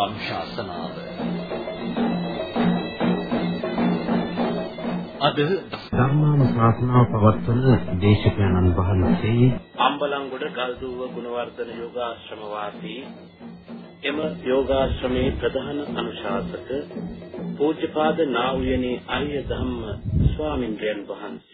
ධර්මානුශාසනාව අද ධර්මානුශාසනාව පවත්වන දේශකයන්න් වහන්සේ අම්බලන්ගොඩ ගල්දුව ගුණවර්ධන යෝගාශ්‍රම වාසී එම යෝගාශ්‍රමේ ප්‍රධාන අනුශාසක පූජ්‍යපාද නා වූ යනි ආර්ය ධම්ම ස්වාමින්ද්‍රයන් වහන්සේ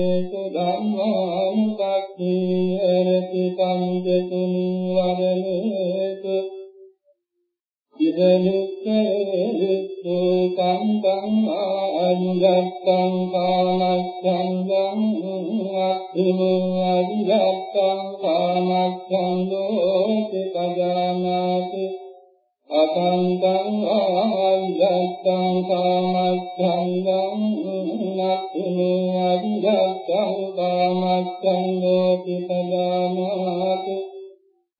සුදේශ ධම්මානුපස්සී අරති සංජතුනි වරණේතු ඉදනිස්සේසු කම්පං අනුගත්තං කාමච්ඡං ධම්මං අනුගත්තං කාමච්ඡං දෝති කජානාති අතං ධම්මං අනුගත්තං කාමච්ඡං ධම්මං නත්තිනේ අරියත්තං කාමච්ඡන්දේති පදානාති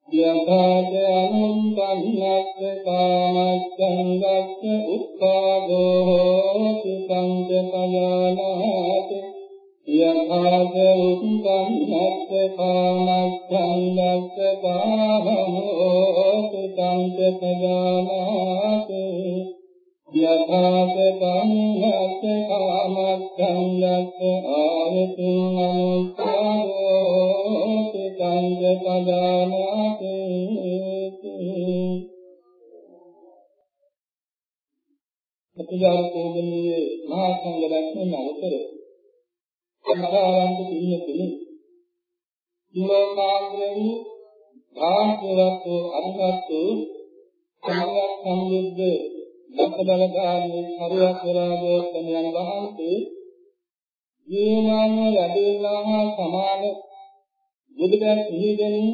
යථාච අනුන්තං නත්ත කාමච්ඡන්දස්ස උත්පාදෝ හෝති සංජ පදානාති යථාච උත්කං නත්ත කාමච්ඡන්දස්ස බාහෝ හෝති සංජ පදානාති යථාකතං යත් කාමත්තං යත් ආයතං අනුස්සාරෝ සුතං පදානාති ප්‍රතිජාතෝගමී මහා සංඝ රත්නය අවතර සම්බාරන්ත කියන කෙනෙක් දිලෝකාග්‍ර වූ භාග්‍යවත් වූ අනුගත් වූ සංඝ සම්යුද්ධ දක්බලකාමී හරියක් වෙලාගෝත්තම යන වහන්සේ ජීවමාන්ව ලැබේලා හා සමාන බුදුදන් සිහිදෙනී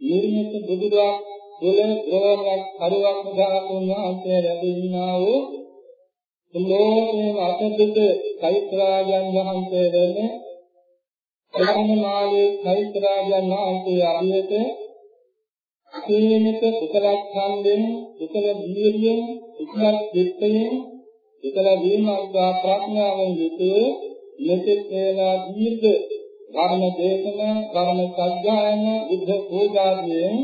නිර්මිත බුදුදා තුළ ද්‍රවයක් හරියක් ධාතුන් වහන්සේ ලැබෙන්නා වූ ලෝකේ අතදුක කෛත්‍රාජන් වහන්සේ වෙන්නේ ධර්මමාලේ කෛත්‍රාජන් වහන්සේ අරියට සීමිත කුසල ඡන්දෙන් කුසල දීර්යෙන් කුසල චිත්තයෙන් කුසල දීමර්ගා ප්‍රඥාවෙන් යුතේ මෙතෙක් වේලා දීර්ඝ ධර්ම දේශනා ධර්ම සත්‍යයන බුද්ධ පූජාවෙන්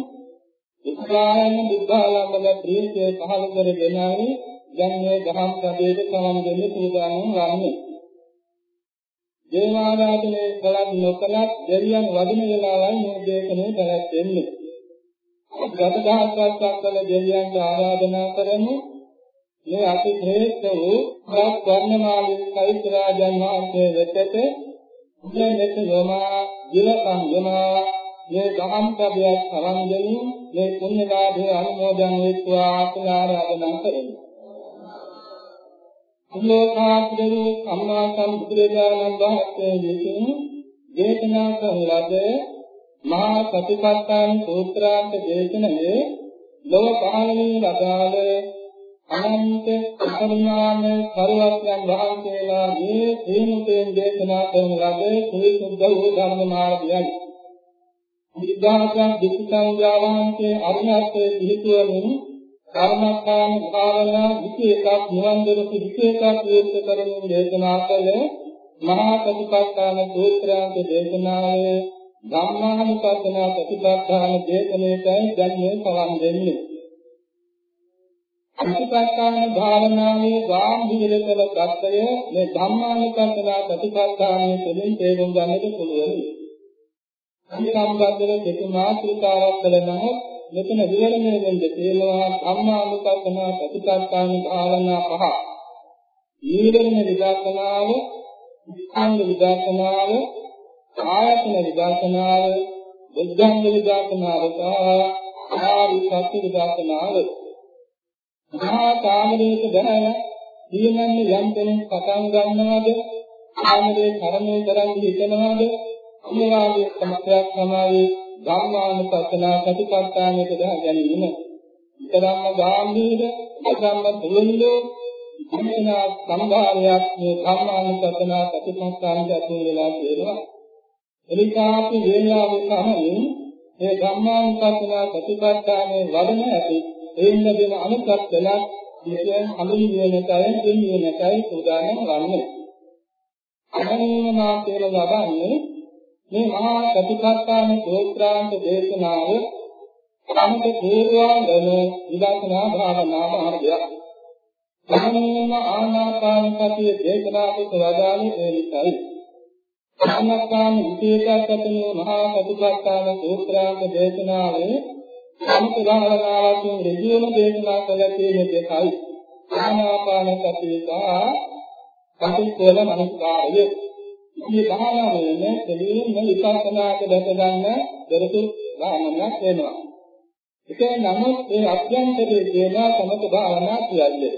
උත්සාහයෙන් බුද්ධාලම්බල ප්‍රීතිය පහළ කරගෙනයි දැන් මේ ධම්ම කඩේට සමන් දෙන්නේ පූජාවෙන් වන්නේ. දේවාරාධනය කළත් නොකළත් දෙවියන් වදින වෙලාවයි මේ දේශනේ පැවැත්වෙන්නේ. ගතදහස්වක් කල දෙවියන්ට ආරාධනා කරමු. මේ අති ශ්‍රේෂ්ඨ වූ ප්‍රත් වර්ණමාලින් කයිත රාජන් වහන්සේ වෙතට උදේ මෙත යමා දිවකම් යමා මේ ගහම් ප්‍රබයක් කරන් දෙමින් මේ පුණ්‍ය ලාභය අනුමෝදන් වෙත්වා කියලා ආරාධනා කරමු. සුලෝකාග්‍රව සම්මා සම්බුදුරජාණන් වහන්සේ විසින් දේශනා කළ ලද මහා සතිපට්ඨාන සූත්‍රාන්ත දේශනාවේ ලොව පහළ වී වදාළ අනන්ත කරුණාන කරුණාන් වහන්සේලා මේ තේමතෙන් දේශනා කරන ලද සීසුද්ධ වූ ධර්ම මාර්ගයයි. විද්‍යාවකයන් දෙවිසංඥා වහන්සේ අරිහත්ත්වයේ පිහිටුවමින් කර්මස්ථාන භාවනා විශේෂක් නිවන් දොර විශේෂක් විශේෂ කරමින් දේශනා කළ මහා සතිපට්ඨාන සූත්‍රාන්ත දේශනාවේ ධම්මානුපස්සන ප්‍රතිපත්තාන දේශනාවයි දැන් මේ සවන් දෙන්නේ. ප්‍රතිපත්තාන භාවනාවේ ගාම්භීර කළ ප්‍රත්‍යය මේ ධම්මානුපස්සන ප්‍රතිපත්තානේ තුළින් තේරුම් ගන්නට පුළුවන්. මේ සම්බන්ධව දෙක මාතෘකාවක් කළ නමුත් මෙතන විවරණය වෙන්න තියෙනවා ධම්මානුපස්සන ප්‍රතිපත්තාන භාවනා පහ. ඊළඟ විදර්ශනාව, විස්ංග විදර්ශනාව, ආයතන විදර්ශනාව, බුද්ධංග විදර්ශනාව සහ ආරි සත්‍ය විදර්ශනාව. මහා කාමරේක දැනන දීනන්නේ යම් කෙනෙක් පටන් ගන්නවද කාමරේ කර්මයේ කරන් හිතනවද අනිවාර්ය සමස්තයක් තමයි ධම්මානුපස්සනා ප්‍රතිපත්තානයට දහ ගැනීම. ඊතරම්ම ගාම්භීර, ඊතරම්ම තුලුල්ලෝ ඉතිනා සම්භාරයක් මේ ධම්මානුපස්සනා ප්‍රතිපත්තානට ඇතුල් වෙලා තියෙනවා. එනිසා අපි වේලාවේ තමයි මේ ධම්මානුපස්සනා ප්‍රතිපත්තානේ වඩන ඇති එයින් ලැබෙන අනුකම්පලා විශේෂයෙන් හඳුන්වන්නටයි දෙන්නටයි සූදානම් වන්නේ. අනන්‍යම මාතේල ලබන්නේ මේ මහා ප්‍රතිපත්තාන සූත්‍රාන්ත දේශනාව සමත පූර්වාංගම විදර්ශනා භාවනා මාර්ගයක්. සමනම ආනාපාන සතිය දේශනා කොට වදාළේ ඒ නිසායි. ආනාපාන විශේෂකතනේ මහා ප්‍රතිපත්තාන සූත්‍රාන්ත දේශනාවේ සමත භාවනාවකින් ඍජුවම දේශනා කළ තියෙන දෙකයි. ආනාපාන සතිය සහ පටිච්චසමුප්පාද මනස්කාරය මේ භාවනාවේ දෙවියන් විපස්සනාට දැක ගන්න දරතු භාවනාවක් වෙනවා. ඒකේ නමුත් මේ අභ්‍යන්තරයේ කියන සමත භාවනා කියන්නේ.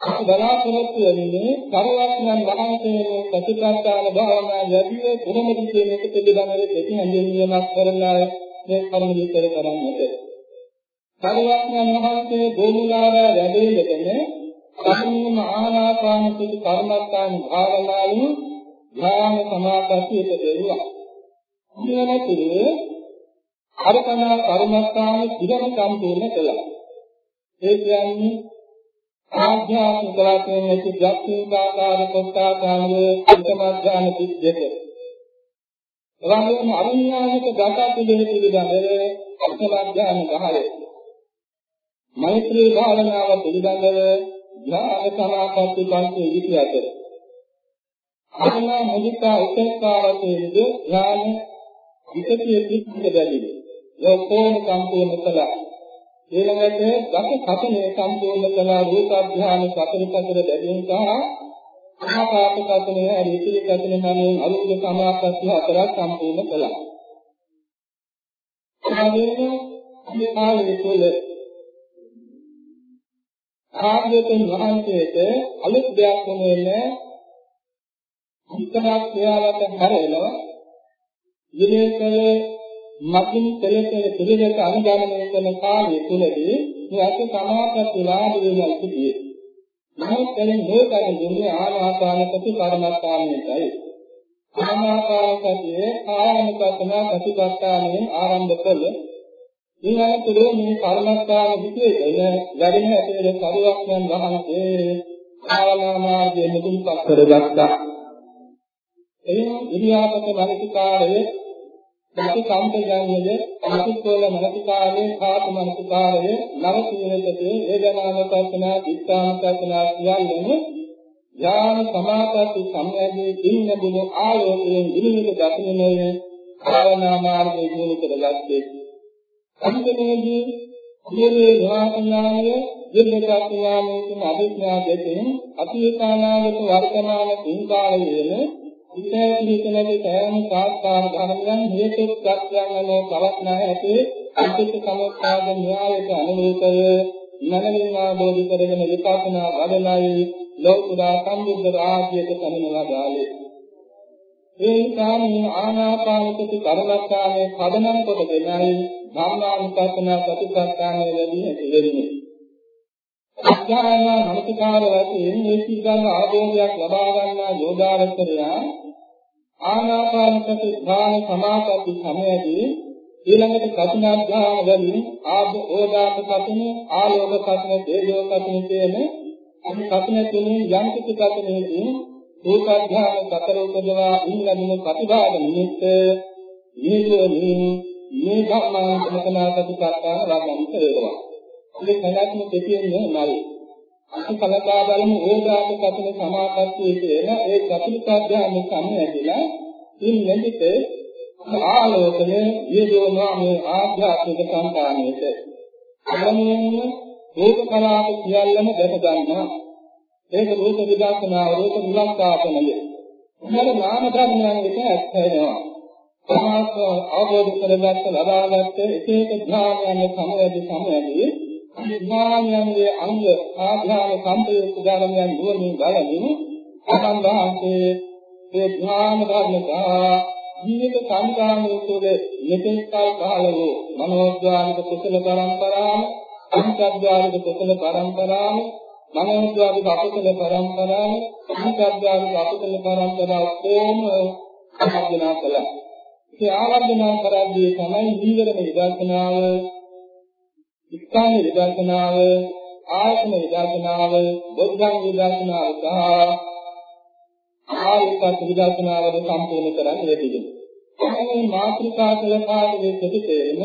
අපි බලාපොරොත්තු වෙන්නේ කරවත්නම් වහන්සේ ප්‍රතිපත්තාන භාවනා යදී කොහොමද කියන එක පිළිබඳව දෙති හැඳින්වීමක් කරලා මේ කරුණ විස්තර කරන්නට. කරවත්නම් වහන්සේ ගෝමුලාව වැඩේගෙන සම්මම ආනාපාන සති කර්මස්ථාන භාවනාවෙන් ඥාන සමාපත්තියට දෙවියා. ඊළඟට අරකන කර්මස්ථාන ඉගෙන සම්පූර්ණ කළා. ඒ කියන්නේ ආධ්‍යාත්මික වාක්‍යයෙන් ඇති ජාතිකාකාර කොටාකාර උත්තමඥාන පිටදෙක. එවැගේම අවිඥානික දතා පිළිවෙල පිළිබඳව උත්තමඥාන 10. මෛත්‍රී භාවනාව පිළිබඳව ඥාන සමාපatti පන්ති ඉතිහාසය අරණා මුදිතා උපේක්ඛාවතේද ඥාන විකතිය පිටිද බැලිනේ. යෝකෝම සම්පූර්ණ කළා. ඊළඟට දස කතනේ සම්පූර්ණ කළා රූප අධ්‍යාන සතර සතර බැදීම සහ ආකාප කතනේ හරිතිලි කතනේ මනෙන් අරුද්ධ සමාපatti හතරක් සම්පූර්ණ කළා. එහාගෙන මේ කාලයේ තුල ආර්යතුන් වහන්සේට අලුත් දෙයක් වුණේ විතරක් ක්‍රියාවට හැරෙනවා විදේශයේ මකින් පෙළෙතේ පිළිවෙත අනුගමනය කරන කාලය තුලදී මේ අත සමාපත් ලාභ වේලා සිටියේ. නමුත් එනම් මේකෙන් දුන්නේ ආනාපාන සති කර්මස්ථානයටයි. ආනාපානසතියේ ආයනපතන ප්‍රතිපත්තානෙන් ආරම්භ කළ ඊළඟ තුලේ මේ කර්මස්ථාන විශේෂයෙන් වැඩිම ඇතේ කරුවක්යන් වහන්සේ භාවනා මාර්ගයේ මුදුන්පත් කරගත්තා. එයින් ඉරියාපත මනසිකාරයේ ප්‍රති සම්පජාන්‍යද අනුකූල මනසිකාරයේ කාත මනසිකාරයේ නව සීලකතේ වේදනානුපස්සන චිත්තානුපස්සන කියන්නේ ඥාන සමාපatti සම්යදී ඉන්න දින ආලෝකයෙන් ඉනිමිට දකින්නේ භාවනා මාර්ගයේ දිනු කරගත්තේ අන්තිමේදී සියලේ ඥානඥානය දිර්ඝකාලීනාමේ තුන අභිඥා දෙකෙන් අතීතානාගත වර්තමාන සින්කාලයේම විශේෂීකලගේ සෑම සාස්කාර ධර්මයන් හේතු ප්‍රත්‍යයන් වල පවත්නා ඇති අන්තික සමුත්පාද න්‍යායට අනුරූපව මනමින් ආબોධි කරගෙන විපස්සනා වඩලයි ලෝකුරා සම්බුද්ධ රාජ්‍යයට සමිනලා දාලේ ඒ නිසා මේ ආනාපානසති කර්මස්ථානයේ පදනම් කොටගෙනයි ධම්මානුපස්සනා ප්‍රතිපත්තානේ ලැබී ඇතිවෙන්නේ. අධ්‍යායන මනසකාර වශයෙන් මේ සීගංග ආභෝධයක් ලබා ගන්නා යෝගාවචරය ආනාපානසති ධාන සමාපatti සමයේදී ඊළඟට කතිනාධ්‍යාන වලින් ආභ ඕදාත කතින ආලෝක කතින තේජෝ කතින කියන අපි කතින තුනේ යම් කිසි කතිනේදී ඒකාධ්‍යාන සතර උපදවා ඉන්නදින ප්‍රතිභාග නිමිත්ත නියෝනින් මේ ධම්මා සමතනාපති කරතාන වගන්ත වේදවා. මේ කලක්ම දෙතියෙන්නේ නයි. අපි කලකා බලමු ඕදාත කතින සමාපත්තිය කියන ඒ චතුර්ථාධ්‍යාන සම්මැදිලා ඉන් නැදිත ආලෝකය යෙදවනවා මේ ආධ්‍යාත්මික සංකාණයට. අරමුණ රූප කලාප සියල්ලම දැක ගන්නවා. ඒක රූප විදර්ශනාව රූප විලක්කාපනය. මොන නාම ධර්මයන් එක ඇත්තනවා. සමාස අවබෝධ කරගත්ත ලබාගත්ත එක එක ඥානයන් සමවැදී සමවැදී ඥානයන්ගේ අංග ආධ්‍යාන සම්පයුක්ත ධර්මයන් නුවණින් බලමින් සම්බන්ධාන්තේ ඒ ඥාන ධර්මතා ජීවිත සංකාමයේ තුළ මෙතෙක් කල පහළ වූ මනෝද්වාරික කුසල පරම්පරාව අන්තර්ජාලික කුසල පරම්පරාව මනෝද්වාරික අකුසල පරම්පරාව අන්තර්ජාලික අකුසල පරම්පරාව කොහොම ආවර්ජනා කළා? ඒ ආවර්ජනා කරද්දී තමයි ජීවිතේ විදර්ශනාව ඉස්කාන විදර්ශනාව ආයතන විදර්ශනාව බුද්ධං විදර්ශනාව සහ ආයුක්ත විදර්ශනාවද සම්පූර්ණ කරන්න ලැබෙන්නේ. මේ මාත්‍රිකා කළ පාඩේ ප්‍රතිතේම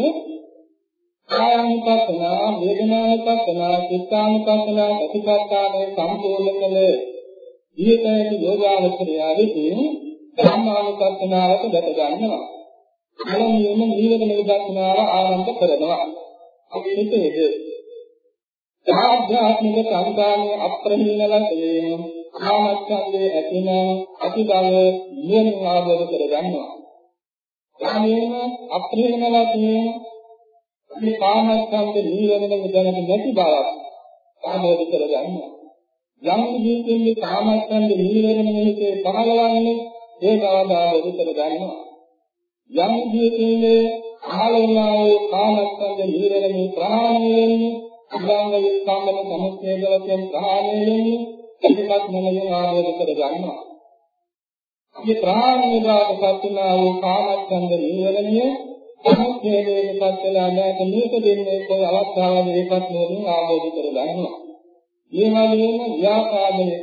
කායानुපස්සනා, වේදනානුපස්සනා, චිත්තානුපස්සනා ප්‍රතිපත්තාවේ සම්පූර්ණ කළ ඊටයි යෝගාවචරයදී ධම්මානුපස්සනාවට දැක ගන්නවා. පළමුවෙන්ම නීවරණ විදර්ශනාව ආරම්භ කරනවා. අපි හිතේද ආධ්‍යාත්මික සංකාමයේ අප්‍රහීන ලක්ෂණය කාමච්ඡන්දේ ඇතිනම් ඇති බව නියම ආවද කර ගන්නවා. එහේම අප්‍රහීන ලක්ෂණය මේ කාමච්ඡන්ද නිවැරදිව දැනට නැති බවක් ආවද කර ගන්නවා. යම් ජීවිතයේ කාමච්ඡන්ද නිවැරදිව මෙහිදී පහළවන්නේ ඒ බව ආවද කර ගන්නවා. යම් ජීවිතයේ පහළවන්නේ කාමච්ඡන්ද නිවැරදිව ප්‍රහාණය වෙන්නේ අභාංග විස්කම්බන සමුච්ඡේදවලින් ප්‍රහාණය වෙන්නේ ඒකත් මොනින් ආවෝද කර ගන්නවා. මේ ප්‍රහාණය විභාග සත්‍යනා වූ කාමච්ඡන්ද නිවැරදිය සමුච්ඡේදයේ පස්සලා නැත මේක දෙන්නේ කොයි අවස්ථාවකද ඒකත් මොනින් ආවෝද කර ගන්නවා. මේ වගේම ව්‍යාපාදයේ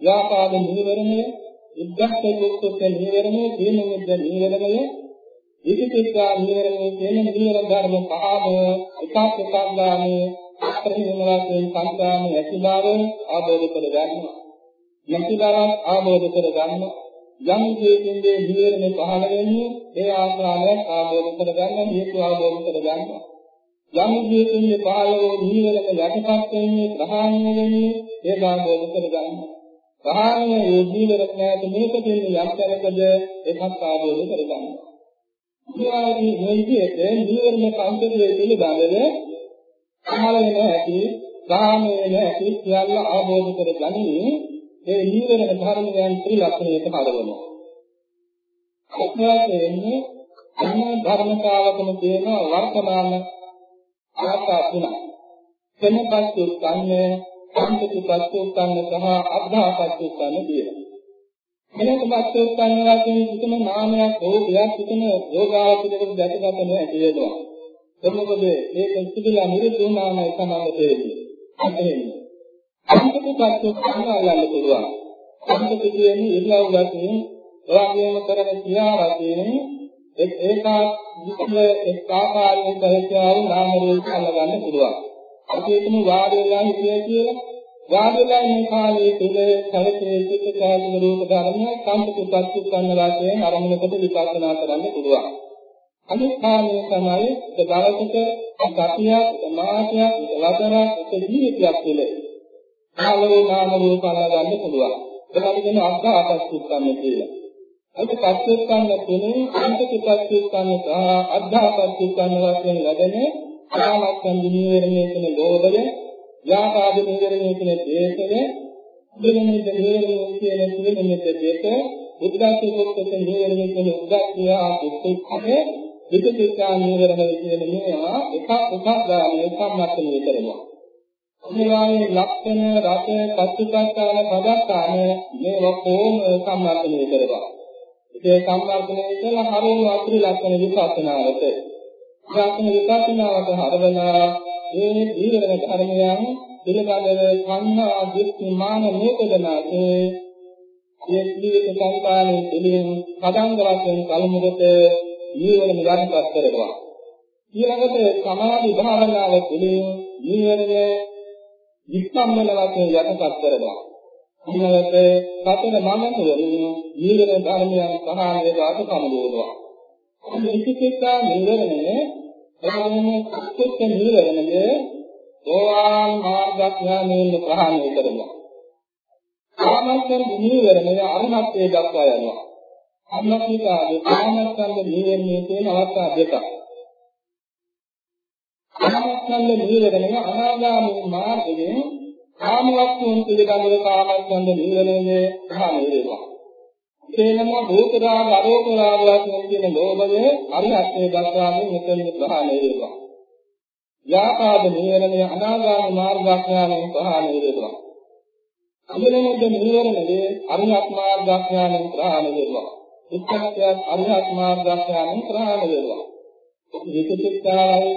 ව්‍යාපාද නිවැරදිය ඉද්දක්ෂ යුක්ත නිවැරදිය දීනෙද්ද නිවැරදිය විවිධිකා නිවරණේ කියන නිවරණ ධර්ම පහම එකක් එකක් ගානේ අප්‍රතිමලයෙන් සංකාම ඇතිබව ආબોධ කර ගන්නවා. යම්කිතරම් ආબોධ කර ගන්නවා. යම් හේතුන්ගේ නිවරණේ පහළ වෙන්නේ ඒ ආශ්‍රාවයක් ආબોධ කර ගන්න හේතු ආબોධ කර ගන්නවා. යම් හේතුන්ගේ පහළ වූ නිවරණ යටපත් වෙන්නේ ප්‍රහාණය වෙන්නේ ඒ ආબોධ කර ගන්නවා. ප්‍රහාණය වූ නිවරණ නැති මේකෙන් යම් කරකද එකක් ආબોධ කර ගන්නවා. මේ වගේ මේ විදිහට නිවේරණ පංචකයේ පිළිබඳව පහළ වෙන ඇති, ගාම වෙන ඇති සියල්ල අවබෝධ කර ගනිමින් ඒ නීවරණ ධර්මයන් ත්‍රිලක්ෂණයට හරවනවා. අත්‍යවශ්‍යන්නේ අන්න ධර්මතාවකම තියෙන වර්තමාන ආකාර තුනක්. කෙනපත් උත්පන්න, සම්පතිපත් උත්පන්න සහ අබ්ධාපත් උත්පන්න තියෙනවා. කෙනපත් උත්පන්න වශයෙන් කිසිම නාමයක් රූපයක් කිසිම යෝගාවචරයකට දැකගත නොහැකි වෙනවා. එතකොට ඒක සිදුලා නිරුතුමාමයි සමාගත වෙන්නේ. එහෙනම් අන්තිමපත් සංගාලන්න පුළුවන්. අන්තිම කියන්නේ ඉරියව් වශයෙන් එවාගේම කරන ක්‍රියා වශයෙන් එක් ඒකා විස්ම එක් ආකාරයෙන් කරච්චාරු නාම රූප අල්ලගන්න පුළුවන්. අපි හිතමු වාඩි වෙලා හිටියේ කියලා. වාඩි වෙලා ඉන්න කාලයේ තුල සැලකේ සිට කායික රූප ධර්ම සම්පූර්ණ පත්‍ය කරන වාසයෙන් අරමුණකට විපස්සනා කරන්න පුළුවන්. අනිත් කාලයේ තමයි දවසක ගතියක්, මාසයක්, වසරක්, එක ජීවිතයක් තුළ ආලෝ නාම රූප අල්ලගන්න පුළුවන්. ඒකට කියන අර්ථාපස්තුත්කම කියලා. අද පස්තුත්කම තුනේ අන්තිකපස්තුත්කම සහ අර්ධාපස්තුත්කම වශයෙන් ලැබෙන ආලක්ෂණ නිවේරණය කියන ගෝධය, ව්‍යාපාද නිවේරණය කියන දේශය, දෙනෙනි නිවේරණය කියන නිවේරණය දෙක බුද්ධාගමේ පොතේ නිවැරදි කියන උද්දච්චයා දුක්ඛේ විචිකිච්ඡා නිවැරදි කියන මේවා එකක් එකක් ගානේ සම්මතනය කරනවා. මේවායේ ලක්ෂණ රස පච්චපස්තාන පදස්තාන මේවා කොහොම සම්මතනය කරනවා. ඒ සම්මතනය කළ හරිම අත්‍රි ලක්ෂණ විපස්සනාවට. ලක්ෂණ විපස්සනාවට හරවලා මේ දීවරණ ධර්මයන් පිළිබඳව සංහා දිට්ඨි මාන මේකදනාසේ මේ ජීවිත සංකාලයේ පිළිම පදංග වශයෙන් කලමුකට ජීවන නිරන්තර කරනවා. ඊළඟට සමාධි භාවනාව පිළිම ජීවනයේ විස්තම්මල වශයෙන් යටපත් කරනවා. ඊළඟට සතර මනසවලින් ජීවන ධර්මයන් සහායයට අතකමලුවා. මේ විචිකිච්ඡා නිවරණය එවැනිම කුච්ච නිවරණය සෝවාන් මාර්ගඥානයෙන් ප්‍රහාණය කරනවා. කාමච්ඡන්ද නිවරණය අරහත්ත්වයට දක්වා යනවා. අන්නකිකාගේ කාමච්ඡන්ද නිවරණයේ තියෙන අවස්ථා දෙකක්. කාමච්ඡන්ද නිවරණය අනාගාමී මාර්ගයෙන් කාමවස්තුන් පිළිබඳව කාමච්ඡන්ද නිවරණය ප්‍රහාණය වෙනවා. එනම භූතරාග අරෝපරාග වශයෙන් කියන ලෝභය අරිහත්ත්වයට දක්වාම මෙතන ප්‍රහාණය වෙනවා. ව්‍යාපාද නිවරණය අනාගාමී මාර්ගඥානයෙන් ප්‍රහාණය වෙනවා. අමරණද නිවරණය අරිහත් මාර්ගඥානයෙන් ප්‍රහාණය වෙනවා. උත්තරත්වයක් අරිහත් මාර්ගඥානයෙන් ප්‍රහාණය වෙනවා. විචිකිච්ඡාවයි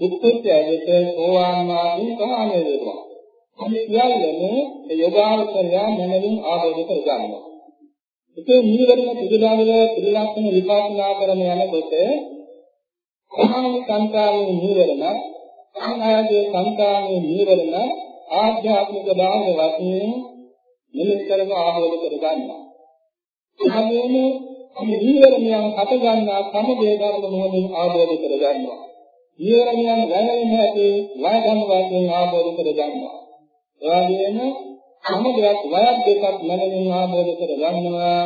දුක්ඛත්‍යයට සෝවාන් මාර්ගයෙන් ප්‍රහාණය වෙනවා. මේ සියල්ලම යෝගාවචරය මනමින් ආවෝද කර ගන්නවා. ඒකේ නිවරණ පිළිබඳව පිළිලක්ෂණ විපාකනා කරන යනකොට සමාන සංකාමයේ නිවරණ සමානයේ සංකාමයේ නිවරණ ආධ්‍යාත්මික භාව වශයෙන් මෙලෙස කරව ආවෝද කර ගන්නවා. එහමෙම මේ නිවරණයන් හට ගන්නා සමුදේ ධර්ම මොහොතින් ආවෝද කර ගන්නවා. නිවරණයන් වැළෙන්නේ නැති වය ධර්ම වශයෙන් ආවෝද කර ගන්නවා. එවැගේම සමුදයක් වයක් දෙකක් මනමින් ආબોධ කර ගන්නවා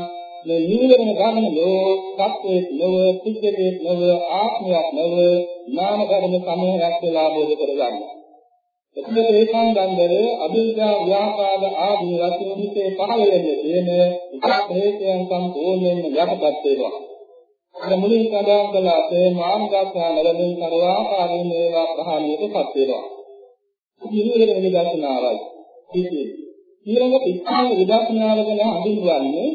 මේ නිවන ගන්න ලෝ සත්‍යයක් නොව සිද්ධියක් නොව ආත්මයක් නොව නාම ධර්ම සමූහයක් කියලා ආબોධ කර ගන්නවා එතකොට ඒ සම්බන්ධව අභිජ්ජා ව්‍යාපාද ආදී වශයෙන් හිතේ පහළ වෙන්නේ තියෙන ප්‍රේතයන් සම්පූර්ණයෙන්ම යටපත් වෙනවා අර මුලින් සඳහන් කළා ඒ මාර්ගාඥා ලැබෙන කරවාකාරයෙන් ඒවා ප්‍රහාණයටපත් වෙනවා නිවන නිදර්ශනාවයි ඉතින් ඊළඟ පිටාන විදර්ශනාව ගැන හඳුන්වන්නේ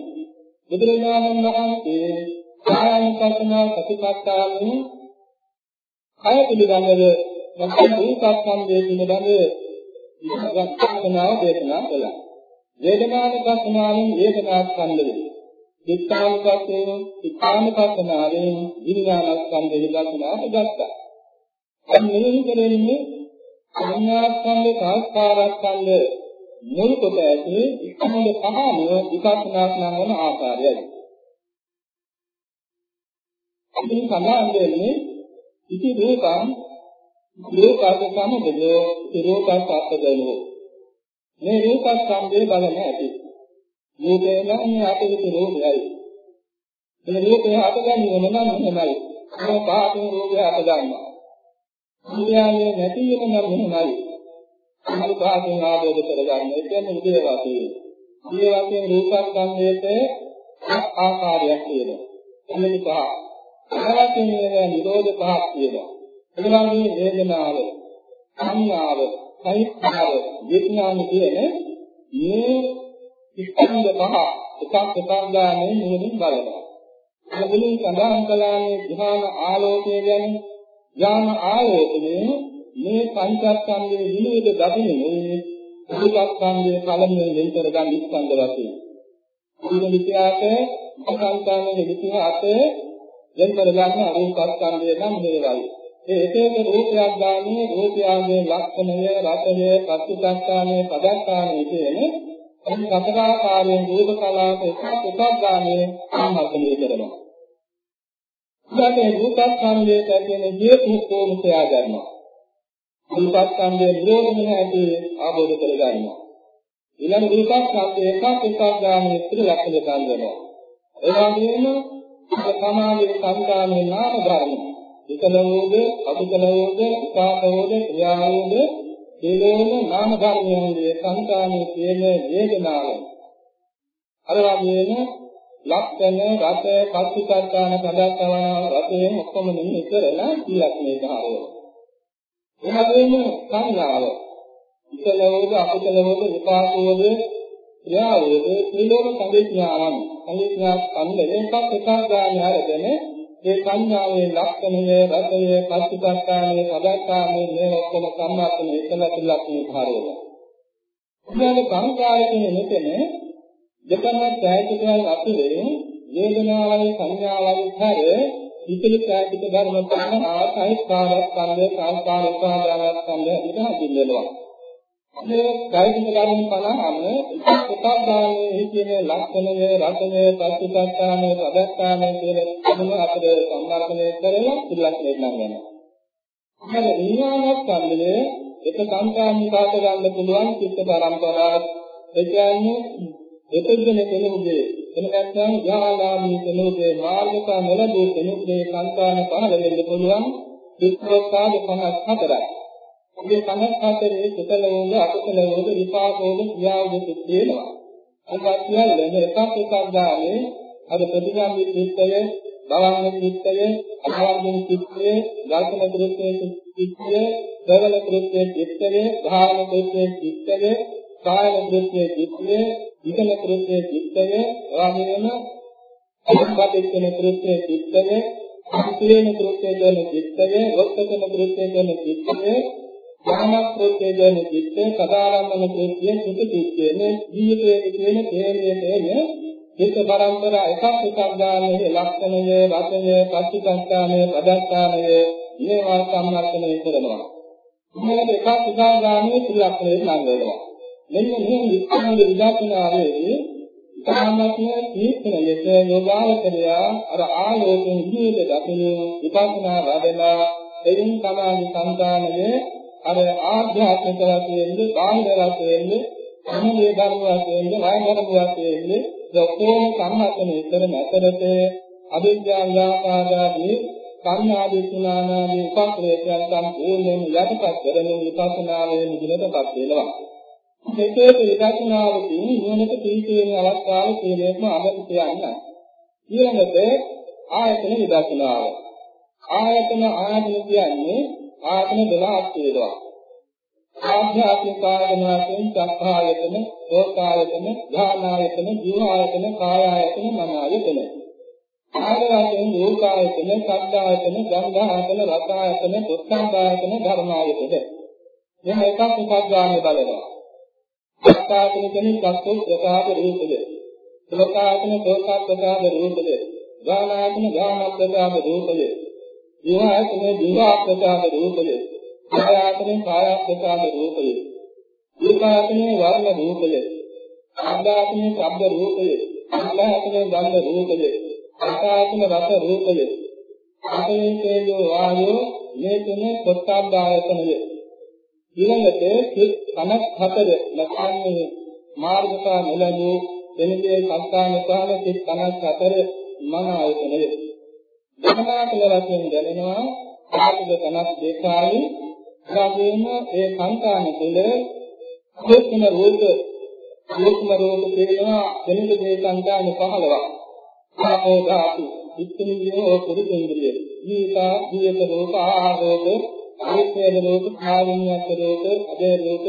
බුදුරජාණන් වහන්සේ කායනුපස්සනා සතිපට්ඨානෙ කය පිළිබඳව නැත්නම් රූපස්කන්ධය පිළිබඳව විදර්ශනාව දේශනා කළා. වේදනානුපස්සනාවෙන් වේදනාස්කන්ධය චිත්තානුපස්සයෙන් චිත්තානුපස්සනාවෙන් විඥානස්කන්ධය විදර්ශනාවට ගත්තා. අන්නේ කරන්නේ සංඥාස්කන්ධ සංස්කාරස්කන්ධ මුල් කොට ඇති ස්කන්ධ පහම විපස්සනාස්නම් වන ආකාරයයි. ඉතින් සඳහන් වෙන්නේ ඉති රූපං රූපක සමබදෝ රූපස් අපදනෝ මේ රූපස්කන්ධේ බලන ඇති. රූපේ නම් අපිට රූපයයි. මේ රූපේ හටගන්නේ මොනනම් එහෙමයි. මේ පාටින් රූපය හටගන්නවා. විද්‍යාවේ නැති වෙන නම් එහෙමයි. අහල් භාගයෙන් ආදෝද කරගන්න. ඒ කියන්නේ උදේ වාසියේ. උදේ වාසියේ රූපස්කන්ධයට ආකාරයක් තියෙනවා. එන්නේ පහ. අනවතිනේ නිරෝධ පහක් තියෙනවා. එනිවාගේ වේදනාව, සංඥාව, සහිතාව, විඥාන කියන මේ ස්කන්ධ පහ එකක් එකක් ගානේ නුවණින් බලනවා. මුලින් සඳහන් කළානේ ධ්‍යාන ආලෝකය ගැන ඥාන ආයතනයේ මේ පංචස්කන්ධයේ විනිවිද දකින්නේ රූපස්කන්ධයේ කලමෙන් වෙන් කර ගන්න ස්කන්ධ වශයෙන්. ඊළ විද්‍යාවට සංස්කාරයේ විද්‍යාවට වෙන් කර ගන්න රූපස්කන්ධය නම් මේවයි. ඒ එක එක රූපයක් ගානේ රූපයන්ගේ ලක්ෂණය, රසය, පස්තිස්කන්ධය, පදස්කාරය කියන එම් කතරාකාරයෙන් රූප කලාප එකක් එකක් ගානේ සම්මතනය කරනවා. ඊට රූපස්කන්ධයට කියන හේතු කොහොමද හොයාගන්නවා? රූපස්කන්ධය නිරෝධ වෙන හැටි ආબોධ කරගන්නවා. ඊළඟ රූපස්කන්ධය එකක් එකක් ගානේ ඉතිරි ලක්ෂණ ගන්නවා. ඒ වගේම සමාධියේ සංකාමේ නාම ධර්ම. විකලෝද, අවිකලෝද, උපාදෝද, ක්‍රියාවෝද, හේලෝන නාම ධර්මයන්ගේ සංකාමේ තියෙන වේදනාව. අර වගේම ලක්ෂණ රස පස්තිකර්තාන පදස්සවන රසයෙන් ඔක්කොම නිමි කරලා කීයක් මේ ධාරය. එහදෙම සංඥාව. ඉතලවද අපතලවද විපාකවද ක්‍රියාවද නිලෝම සංඥාවන් සංඥා සම්බෙන් එකක් එකක් ගන්න අරගෙන ඒ සංඥාවේ ලක්ෂණය රසය පස්තිකර්තානේ පදස්සානේ මේ ඔක්කොම සම්මාසන එකලක් ලක්ෂණ ධාරය. ඊළඟ සංකායකනේ මෙතන දෙකම ඡායකයන් අතුරෙන් වේදනාවයි සංඥාවයි හැර ඉතිරි ඡායක ධර්ම පහන ආසයිකාර ස්කන්ධ සංස්කාර උපාදාන ස්කන්ධ විදිහට හඳුන්වනවා. මේ ඡායක ධර්ම පහනම එකක් ගානේ කියන ලක්ෂණය රසය පස්තිපත්තාන පදස්ථාන කියන මොන අතර සම්බන්ධනය කරලා ඉලක්කයක් ගන්නවා. මේ විඥානස්කන්ධයේ එක සංකාමිකාට ගන්න පුළුවන් චිත්ත පරම්පරාවක් ඒ කියන්නේ එතෙන්දෙන කෙනෙකුගේ එන නැත්නම් ඥානාමී කෙනෙකුගේ මාර්ගතා නොලැබී කෙනෙකුගේ සංකාන පහළ වෙන්න පුළුවන් වික්‍රෝත්සාහ 54යි. මේ 54 සුතලෝද අකුසලෝද විපාකෝද ක්‍රියාවෝද තියෙනවා. අනිත් සියල්ලම එකක් එකක් ගානේ අර ප්‍රතිගාමී චිත්තය, භවංග චිත්තය, අභවංග චිත්තය, ගල්පන දෘෂ්ටියේ චිත්තය, ප්‍රවල දෘෂ්ටියේ චිත්තය, ධාරණ දෘෂ්ටියේ චිත්තය, කායන දෘෂ්ටියේ චිත්තය විකල කෘත්‍යයේ චිත්තය එවාගෙම අනුපදිතන කෘත්‍යයේ චිත්තය අතිරේන කෘත්‍යයේ දන චිත්තය වක්කතන කෘත්‍යයේ දන චිත්තය ඥාන කෘත්‍යයේ දන චිත්තය සදාරම්මන කෘත්‍යයේ චිත්ත චිත්තය මේ ජීවිතයේ කියන තේරෙන්නේ චිත්ත පරම්පරා එකක් එකක් ගානේ ලක්ෂණය රසය පච්චසංස්කාරය පදස්ථානය මේවා සම්මර්ථනය කරනවා. මේක එකක් එකක් ගානේ ත්‍රිලක්ෂණය නම් වෙනවා. මෙන්න මේ විස්තරන විදර්ශනාවේ සාමත්ම තීක්ෂණයට යෝගාවචරය අර ආලෝකයෙන් ඉදිරියට දකින විපස්සනා වඩලා එයින් තමයි සංකානයේ අර ආධ්‍යාත්මික වශයෙන් බාහිර වශයෙන් අනුමේ ධර්ම වශයෙන් වයන් ධර්ම වශයෙන් ඔක්කොම සම්මතන කරන අතරත අවිද්‍යා ව්‍යාපාදාදී සංඥාදී තුනානාදී උපක්‍රේයයන් සම්පූර්ණයෙන් යටපත් කරගෙන විපස්සනාවේ නිදිනටපත් වෙනවා. මෙසේ විදර්ශනාවකින් නුවණට පිහිටීමේ අවස්ථාව කියලෙම අගට කියන්න. ඊළඟට ආයතන විදර්ශනාව. ආයතන ආයතන කියන්නේ ආයතන 12ක් තියෙනවා. ආධ්‍යාත්මික ආයතන වශයෙන් චක්ඛායතන, රෝකායතන, ධානායතන, ජීවායතන, කායායතන, මනායතන. ආයතන රෝකායතන, සද්ධායතන, ගන්ධායතන, රසායතන, පුත්තංගායතන, ධර්මායතන. මෙන්න එකක් එකක් ගන්න බලනවා. සත්‍යාතන කෙනෙක් අස්සෝ ප්‍රකාශ රූපද? ලෝකාතන ලෝකා ප්‍රකාශ රූපද? ගානාතන ගාන ප්‍රකාශ රූපද? ජීවාතන ජීවා ප්‍රකාශ රූපද? කායාතන කාය ප්‍රකාශ රූපද? දීපාතන වර්ණ රූපද? අන්දාතන ශබ්ද රූපද? අන්දාතන ගන්ධ රූපද? අන්දාතන රස රූපද? අතේතේජෝ වායෝ මේ තුන පොත්තාබ්බායතනය ඊළඟට සිත් 54 ලක්ෂණයේ මාර්ගතා නොලැබූ එනිදේ සංස්කාන සහල සිත් 54 මන ආයතනය. ධර්මාකල වශයෙන් දැනෙනවා ආත්ම 52යි එවාගෙම ඒ සංස්කාන තුළ සූක්ෂම රූප සූක්ෂම රූප කියනවා එනිදේ සංස්කාන 15ක්. ආපෝ ධාතු ඉත්තිනියෝ පුරුතේන්ද්‍රිය. දීපා දීයක රූප ආහාර රූප ආයතන රූප, භාවිනියත් රූප, අදේ රූප,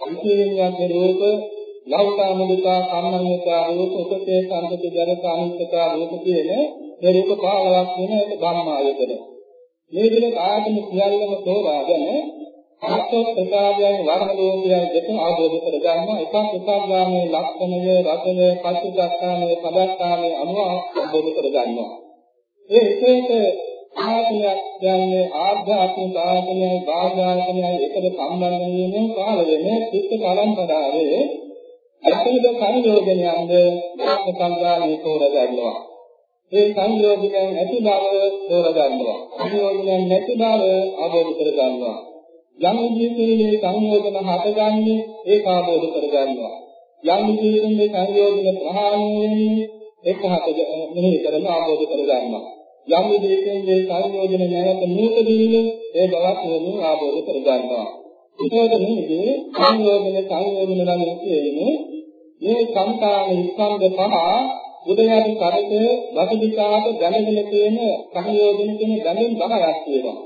විචේනියත් රූප, ලෞකා මුදිතා සම්මඤ්ඤතා රූප, උපතේ සම්පති ජරක අනිත්‍යතා රූප කියන මේ රූප 15ක් වෙන එක ධම්මායතන. මේ විදිහට ආයතන සියල්ලම තෝරාගෙන අත්ෝ ප්‍රසාදයන් වර්ණ ලෝකයන් දෙක ආબોධ කර ගන්නවා එකක් එකක් ගාමේ ලක්ෂණය රසය පස්සුදස්ථානය පදස්ථානය අනුව ආબોධ කර ගන්නවා ඒ එක එක ආත්මයක් කියන්නේ ආධ්‍යාත්මික ආත්මයයි බාහිර ආත්මයයි එකට සම්බන්ධ වීමෙන් පහළ වෙන චිත්ත පරම්පරාවේ අත්‍යන්ත සංයෝජනයන්ද සංගාමී තෝරගන්නවා. මේ සංයෝජනයන් ඇති බව තෝරගන්නවා. සංයෝජනයන් නැති බව අවබෝධ කරගන්නවා. යම් ජීවිතයේ සංයෝජන හටගන්නේ ඒක අවබෝධ කරගන්නවා. යම් ජීවිතයේ සංයෝජන ප්‍රහාණය වෙන්නේ ඒක හට මෙහෙය කරන අවබෝධ කරගන්නවා. යම් විදිහකින් මේ සංයෝජන නැවත නූතදීනේ ඒ බවක් නෙමෙයි ආબોධ කර ගන්නවා. ඒකද මේ සංයෝජන සංයෝජන නම් කියන්නේ මේ සංකාන ස්කන්ධ පහ උදයාට කරට වසදිකාට දැනගෙන තියෙන සංයෝජන කියන දැනෙන් 10ක් තියෙනවා.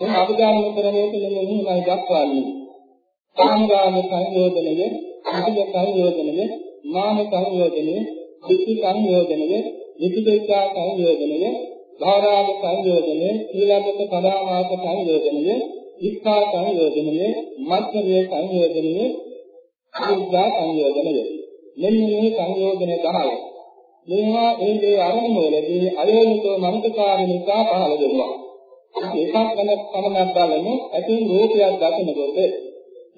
ඒ අභිධර්ම කරන්නේ මෙන්න මෙහිමයි දක්වන්නේ. කාමගාම සංයෝජනයේ, අභිජ සංයෝජනයේ, මාන සංයෝජනයේ, දිට්ඨි සංයෝජනයේ, විචිකිච්ඡා සංයෝජනයේ, භාරාග සංයෝජනයේ, ඊළඟට පදාමාස සංයෝජනයේ, ඉස්සා සංයෝජනයේ, මත්ත්‍ය සංයෝජනයේ, අවිද්‍යා සංයෝජනයේ. මෙන්න මේ සංයෝජන 10. මේවා ඒ ඒ අරමුණ වලදී අයෝනිසෝ මනසකාරී නිසා පහළ වෙනවා. එකක් වෙන පමණක් බලමු ඇතින් රූපයක් දකිනකොට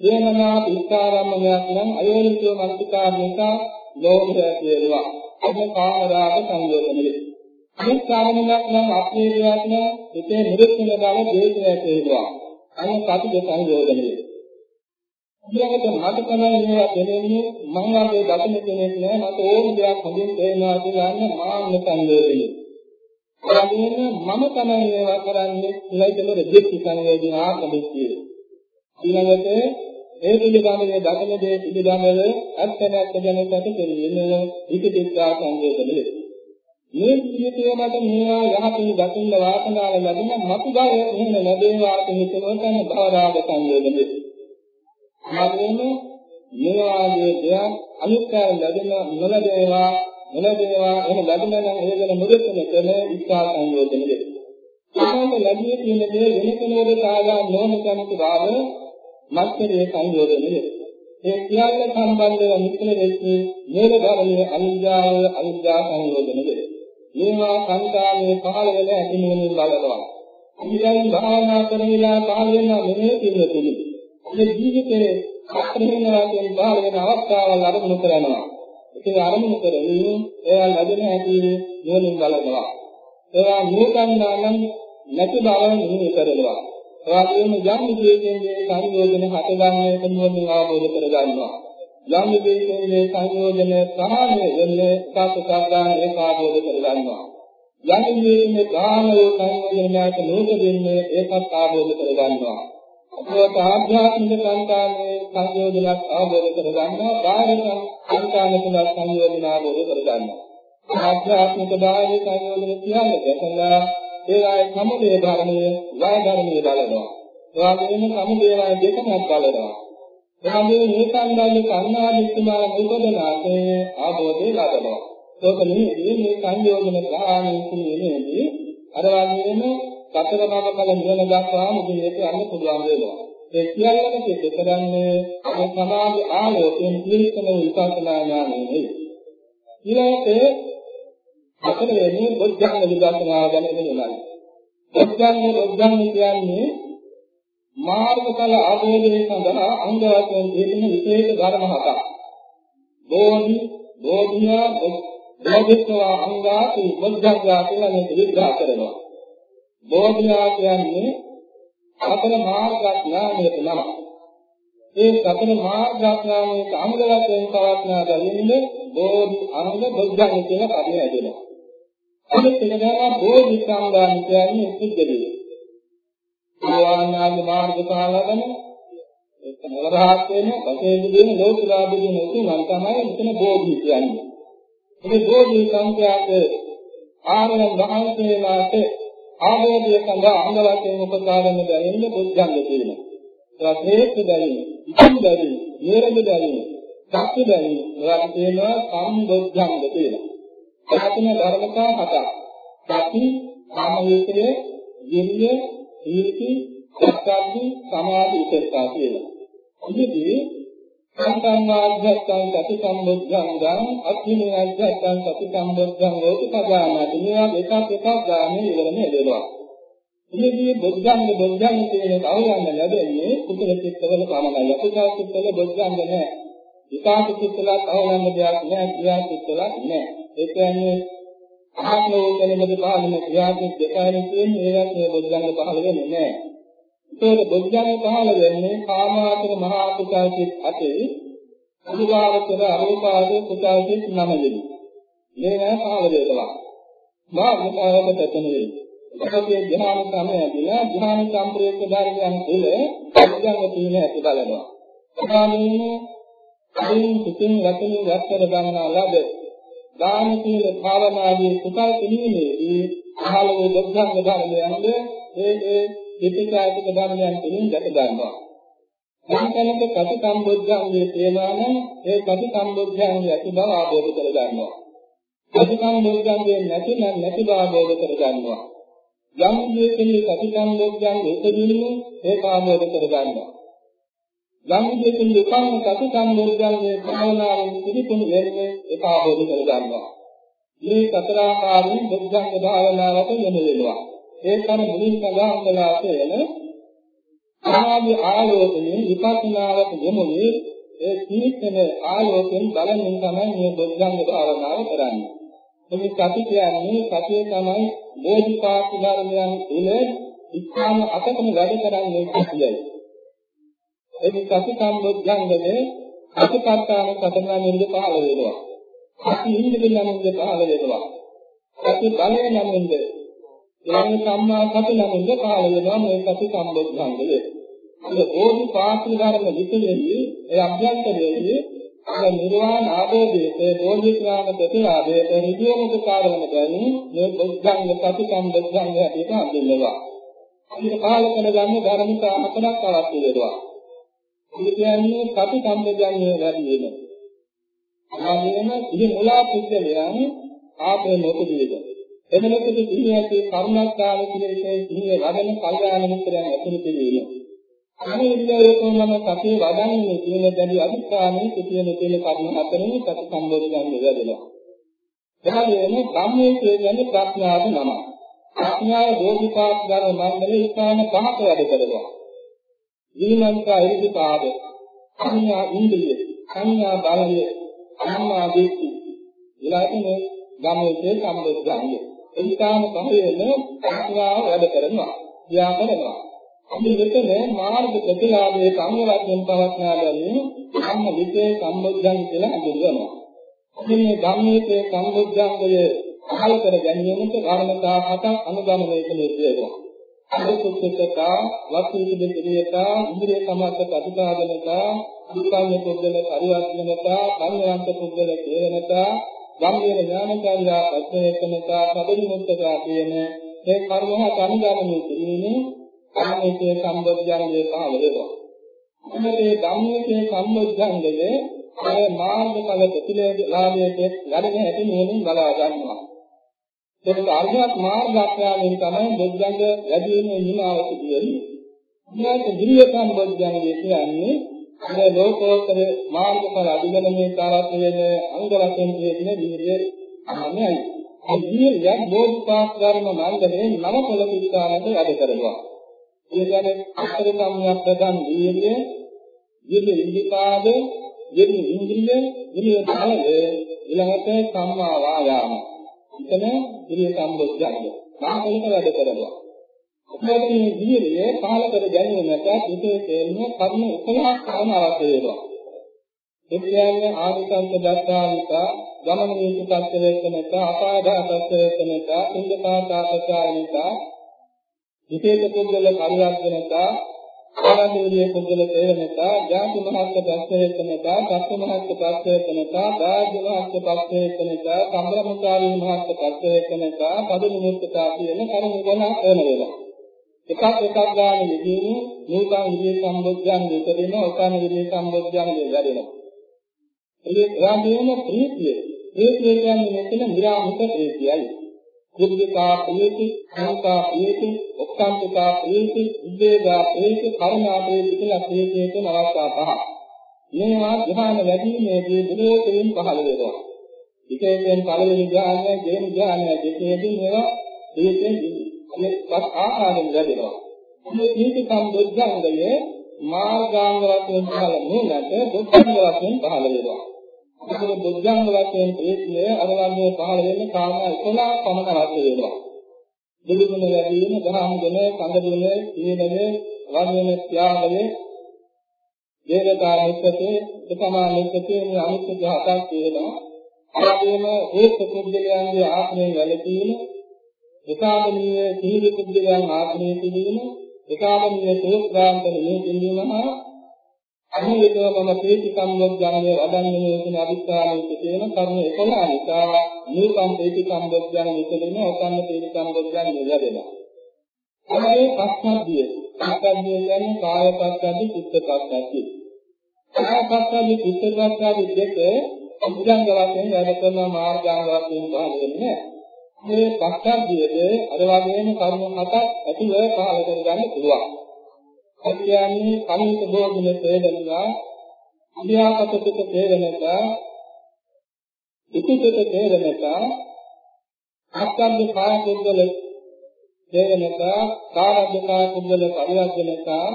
දේමනා පිටාරම්මයක් නම් අයෝනිසෝ මනසකාරී නිසා ලෝභය කියනවා. අද කාමරාග සංයෝජනය. අනිත් කාරණයක් නම් අපේරියක් නම් හිතේ නිරුක්තන බව දේශය කියනවා. අනිත් කටු සංයෝජනය. ඊළඟට මට තමයි මේවා දෙන්නේ මම වගේ දකින්න කෙනෙක් නෑ මට ඕන දෙයක් හොඳින් තේරෙනවා කියලා අන්න මාන්න සංවේදනය. එයාගෙන මම තමයි මේවා කරන්නේ කියලා ඉතල දෙක්ටි සංවේදන ආත්මදිස්සිය. ඊළඟට ඒ පිළිබඳව දකින දේ පිළිබඳව ඇත්ත නැත්ත ගැන පැතිරෙන්නේ විචිකිච්ඡා සංවේදනය. මේ ජීවිතයේ මට මේවා යහපත් දකින්න වාසනාව ලැබෙන මතු බව එහෙම ලැබේවා කියන හිතවතන භවරාග සංවේදනය. මගෙන් මේ වාගේ දෙයක් අනිත්‍යය ලැබෙන නොලැබේවා නොලැබේවා එහෙම ලැබුණා නම් ඒ ගැන මුදෙන්න කරන ඉස්සා සංයෝජනෙ. ඒකම ලැබියේ තියෙන දේ වෙන කෙනෙකුට සාදා නොවන කෙනෙකුට බාර මත්කරේ සංයෝජනෙ. ඒ සියල්ල සම්බන්ධව මිත්‍ර වෙච්චි මේක ධර්මයේ අවිද්‍යාව අවිද්‍යා සංයෝජනෙ. මේවා සංකාමයේ පහළ වෙන ඇති නෙමෙයි බලනවා. ඉතින් භාවනා කරන විලා පහළ වෙනවා නෙමෙයි කියන්නේ. මේ ජීවිතේ අත්රිනවා කියන බාල වෙන අවස්ථාවල් අරමුණු කරනවා. ඒක අරමුණු කරමින් ඒවා ලැබෙන හැටි නුවණින් බලනවා. ඒවා නිකන්නා නම් නැති බව නිමි කරනවා. එවාගෙම යම් විශේෂයෙන් සංයෝජන හටගන්නේ නුවණින් අවබෝධ කරගන්නවා. යම් විශේෂයෙන් සංයෝජන ප්‍රහාණය වෙන්නේ සාපකාරණ ඒක අවබෝධ කරගන්නවා. යම් විශේෂයෙන් ගාමයේ සංයෝජනයට නෝක දෙන්නේ ඒකත් අවබෝධ කරගන්නවා. අපට ආධ්‍යාත්මික සංකාමයේ සංයෝජනයක් අවබෝධ කරගන්නවා බාහිර සංකාමයක සංයෝජන අවබෝධ කරගන්නවා ආධ්‍යාත්මික බාහිර සංයෝජන කියන්නේ දැකලා ඒවායේ සමුදේ ධර්මයේ වාය ධර්මයේ බලනවා එවාගෙම සමුදේ වාය දෙකක් බලනවා එවාගේ මේ සංගාලේ කන්නාදිත්‍යමාන නිපදනාසේ ආબોධය ලබනවා ඒකනේ මේ සංයෝජන ගාමී කියන්නේ අර වගේම සතර මඟ ඵල නිවන දක්වාම ඉදිරියට යන්න පුළුවන් වෙනවා. ඒ සියල්ලම සිද්ධ කරන්නේ මේ සමාධි ආලෝකයෙන් පිළිකන විපස්සනා ඥානය නෙවෙයි. ඊළඟට අතන වෙන්නේ බොද්ධංග විදර්ශනාව ගැන වෙනවා. බොද්ධංග බොද්ධංග කියන්නේ මාර්ගඵල ආභෝධය සඳහා අංග වශයෙන් තියෙන විශේෂ ධර්ම හතක්. බෝධි, බෝධියා, බෝධිත්වා අංගාති බොද්ධංගා කියලා මේක විග්‍රහ කරනවා. බෝධියා කියන්නේ සතර මාර්ගඥානයට නම. ඒ සතර මාර්ගඥානයේ අමුල වශයෙන් පවත්නා දෙන්නේ බෝධි අංග බොද්ධංග කියන පදේ ඇදෙනවා. අනිත් එක තමයි බෝධි සංගාන කියන්නේ සිද්ධිය. සෝවාන් මාර්ග පාලකන ඒක නවරහත් වෙන වශයෙන් දෙන ලෝකලා දෙන උතුම් තමයි මෙතන බෝධි කියන්නේ. මේ බෝධි සංඛ්‍යාත ආරණ වහන්සේලාට ආභෝධය සඳහා අංග වශයෙන් උපකාරන බැරින්නේ බුද්ධංග තියෙනවා. ඒවා හේතු බැරි, ඉක්ම බැරි, නිරද බැරි, සත්‍ය බැරි, ඒවා තියෙනවා සම්බුද්ධංග තියෙනවා. එතන ධර්මතා හතක්. සති, සාමවිතය, විරිය, හීති, සත්‍යාදි, සමාධි උපේක්ෂා කියලා. ඉතින් සංසංවාද්‍යත්තං සති සම්බුද්ධංගං අත්ථිනේයද්‍යත්තං සති සම්බුද්ධං ඕතිපදානාති මේවා එකක් එකක් ගානේ ඉවරනේ දෙනවා. ඉතින් බුද්ධංග බුද්ධංග කියන කවුරුන්ද ලැබෙන්නේ කුසල චිත්තවල පමණයි. අකුසල චිත්තවල බුද්ධංග නැහැ. විපාක චිත්තවල කවුරුන්ද දෙයක් නැහැ. ක්‍රියා චිත්තවල නැහැ. ඒ කියන්නේ ආත්මෝ කෙනෙකුට පහළ වෙන ක්‍රියා චිත්ත දෙකයි කියන්නේ ඒවත් මේ බුද්ධංග පහළ වෙන්නේ නැහැ. ඒකට බුද්ධයන් පහළ වෙන්නේ කාමාවචර මහා කුසල් සිත් අතේ අනුභාවචර අරූපාවචර කුසල් සිත් නමදෙනි. මේ නෑ පහළ වෙනවා. මා මුතාවක තතනෙයි. ඒකේ ධ්‍යාන සමයදී ධ්‍යාන සම්ප්‍රේත ධර්මයන් තුළ බුද්ධයන් තියෙන ඇති බලනවා. සාමාන්‍යයෙන් අදින් සිතින් වචනින් වස්තර ගන්නා ලද දාන සීල භාවනාදී කුසල් පිළිවෙලේදී පහළ වූ දසංග ධර්මයන්ද ඒ ඒ විපිකාතික ධර්මයන් පිළින් දැක ගන්නවා. යම් කෙනෙක් ප්‍රතිසම්බුද්ධංගේ තියනවා නම් ඒ ප්‍රතිසම්බුද්ධංගේ ඇති බව ආબોධ කර ගන්නවා. ප්‍රතිසම්බුද්ධංගේ නැති නම් නැති බව ආબોධ කර ගන්නවා. යම් කෙනෙක් ප්‍රතිසම්බුද්ධංගේ උපදිනු ඒ ආબોධ කර ගන්නවා. යම් දෙයකින් උපන්න කටි සම්බුද්ධංගයේ භාවනාවෙන් පිළිතුරු වෙන්නේ ඒක ආબોධ කර ගන්නවා. මේ සතර ආකාරයෙන් බුද්ධංග භාවනාවට යොමු වෙනවා. ඒ කම මුලින් සඳහන් කළා කියන සමාධි ආලෝකයෙන් විපස්සනාවට යොමුනේ ඒ සීතල ආලෝකයෙන් බලමින් තමයි මේ බුද්ධංග භාවනාව කරන්නේ. මේ සති කියන්නේ සතිය තමයි බෝධිපාක්ෂ ධර්මයන් තුල ඉස්හාම අතකම වැඩ කරන්නේ කියයි. ඒ සති සම්බුද්ධංගනේ අතිපත්තාන සතරන නිරද පහළ වෙනවා. සති ඉන්ද්‍රිය නමින්ද පහළ වෙනවා. සති බලය නමින්ද ඊළඟ සම්මා සති නමින්ද පහළ වෙනවා මේ සති සම්බුද්ධංගය. ඒ ඕනි පාස්ල ධර්ම විතරෙහි ඒ අභ්‍යන්තරයේදී අර නිර්වාණ ආභෝධයේ ඒ බෝධිඥාන ප්‍රතිලාභයේ නිදියමුක කාරණම දැනි මේ බුද්ධංග සති සම්බුද්ධංගය හැටියට හඳුන්වනවා. අපිට පහළ කරන ගන්න ධර්මිකා හතරක් අවශ්‍ය වෙනවා. ඒ කියන්නේ සති සම්බුද්ධංගය වැඩි වෙන. ආයෙම ඉහි මුලා පුද්ගලයන් ආපේ මොකදද? එමෙලෙකදී සිහියගේ කරුණාකාර පිළිවෙලේ සිහිය වඩන කල්යාණ මිත්‍රයන් ඇතුළු පිළිවෙල. අනේ විද්‍යාවකම සතිය වඩන්නේ කියන දැඩි අධිකාරණයේ සිටින තියෙන කර්ම හතරෙන් සති සම්බෝධ ගන්න වැඩෙනවා. එහාගෙන ධම්මයේ කියන්නේ ප්‍රඥාව නම. ප්‍රඥාව දෝෂිකාක් ධර්ම මණ්ඩලේ ස්ථාන පහක වැඩ කරනවා. ඊමන්තා ඉරිපාද, සංඥා ඉන්ද්‍රිය, සංඥා බලය, සම්මා දිට්ඨි. ඊළඟට මේ ධම්මයේ සම්බෝධ ගන්නේ. ඒ ස්ථාන පහේම ප්‍රඥාව වැඩ කරනවා. ක්‍රියා කරනවා. අපි මෙතන මාර්ග ප්‍රතිලාභයේ සංවරයෙන් පවත්නා බැවින් ධම්ම විදේ සම්බුද්ධං කියලා හඳුන්වනවා. මේ ධම්මයේ සම්බුද්ධංගය පහල කර ගැනීමට කාරණා හතක් අනුගමනය කළේ කියනවා. අනුසුච්චකතා, වස්තුවිද පිළියතා, ඉන්ද්‍රිය සමර්ථ ප්‍රතිපාදනතා, අනුකාම්‍ය පුද්ගල පරිවර්තනතා, සංයන්ත පුද්ගල හේනතා, ධම්මයේ ඥානකාරියා පච්චේකනතා, පදිමුත්තතා කියන මේ කර්ම හත අනුගමනය කිරීමේ ධම්මයේ සම්බොධ්‍යංගය පහළ වෙනවා. මේ ධම්මයේ සම්බොධ්‍යංගය අර මාර්ගඵල ප්‍රතිලාභයේ වැඩෙන හැටි මෙහෙමින් බලා ගන්නවා. ඒක අර්ථවත් මාර්ගාඥාණයෙන් තමයි බොද්ධංග වැඩි වෙන නිමාව සිදුවෙන්නේ. ඊට ගිරිය සම්බොධ්‍යංගය කියන්නේ අර ලෝකෝත්තර මාර්ගඵල අධිගමනයේ තාවත් වෙන අංග වශයෙන් කියන විදිහේ අමනයි. ඒ විදිහට බෝධිපාක් ධර්ම මංගලේ නව පොළ පිළිකාරට වැඩ කරනවා. ඒ කියන්නේ අත්තර සම්‍යක් ප්‍රදන් වීර්ය, විද්‍ය ඉන්දිකාද, විද්‍ය ඉන්ද්‍රිය, විද්‍ය බලය, ඊළඟට සම්මා වායාම. එතන විද්‍ය සම්බුද්ධය. සාහලික වැඩ කරනවා. අපේ මේ වීර්යය පහල කර ගැනීමට විශේෂයෙන්ම කර්ම 11ක් කරන අවශ්‍ය වෙනවා. ඒ කියන්නේ ආනිසංස දස්සානිකා, ගමන නීතිපත් වේකනක, අපාදාපත් වේකනක, ඉන්දපාතාපචාරනිකා විශේෂ පුද්ගල පරිවර්තනතා ආරම්භයේ පුද්ගල තේරෙනතා ජාති මහත්ක ප්‍රස්තේතනතා සත්‍ය මහත්ක ප්‍රස්තේතනතා බාහ්‍ය මහත්ක ප්‍රස්තේතනතා සම්බ්‍රමචාරී මහත්ක ප්‍රස්තේතනතා පද නිමුත්තතා කියන කරුණු ගණ එන වේලා. එකක් එකක් ගන්න විදිහේ නූතන විදිහේ සම්බොධ්‍යයන් දෙකෙන ඔකන විදිහේ සම්බොධ්‍යයන් දෙකෙන ඒ රාමයේම ප්‍රීතිය. ප්‍රීතිය කියන්නේ මෙතන නිරාමිත ප්‍රීතියයි. කුද්ධිකා ප්‍රීති, සංකා ප්‍රීති, ඔක්කාන්තිකා ප්‍රීති, උද්වේගා ප්‍රීති, කරුණා ප්‍රීති කියලා ප්‍රීතියේ තියෙන අවස්ථා පහ. මේවා ධ්‍යාන වැඩිීමේදී දුරෝතරින් පහළ වෙනවා. විශේෂයෙන් පළවෙනි ධ්‍යානය, දෙවෙනි ධ්‍යානය දෙකේදී මේවා ප්‍රීතියෙන් මේවත් ආකාරයෙන් ලැබෙනවා. මේ ප්‍රීති සම්බුද්ධංගයේ මාර්ගාංග වශයෙන් පහළ නුනට බුද්ධංග වශයෙන් පහළ වෙනවා. මොකද බුද්ධංග වශයෙන් ප්‍රේතිය අරවන්නේ පහළ වෙන්නේ කාරණා 11 පමණ අවශ්‍ය වෙනවා. බුදුගුණ වැඩිම, ධර්ම ගුණ, සංඝ ගුණ, සීලය, වර්ණන ත්‍යාගය, දේවතා නිස්සතේ, උපමා නිස්සතේ මේ අනිත්‍ය හතක් තියෙනවා. ආදීම හේතු කුද්ධලයන්ගේ ආත්මයෙන් වැළකීම, ඒකාමනීය සීල කුද්ධලයන් ආත්මයෙන් තිබීම, ඒකාමනීය සෝත්‍රාන්තන මේ තිබීම හා අනිවිදව මම ප්‍රීති සම්බොධ්‍යන්නේ වඩන්නේ කියන අභිස්ථානයේ තියෙන කර්ම 11 නිසා නූපන් ප්‍රීති සම්බොධ්‍යන්නේ ඉතිරෙන ඔකන්න ප්‍රීති සම්බොධ්‍යන්නේ ලැබෙනවා. අනේ පස්සද්ධිය. පස්සද්ධිය කියන්නේ කාය පස්සද්ධි, චිත්ත පස්සද්ධි. කාය පස්සද්ධි, චිත්ත පස්සද්ධි දෙක අභිජංග වශයෙන් වැඩ කරන මාර්ගාංග වශයෙන් පහළ වෙන්නේ මේ පස්සද්ධියද අර වගේම කර්ම හතක් ඇතිව පහළ කරගන්න පුළුවන්. ඒ කියන්නේ කනිත භෝගින තේරෙනවා අභ්‍යාකතක තේරෙනවා ඉතිපිට තේරෙනවා අත්කම්ද කාය කුද්දල තේරෙනවා කාරද්ද කාය කුද්දල පරිවර්තනතා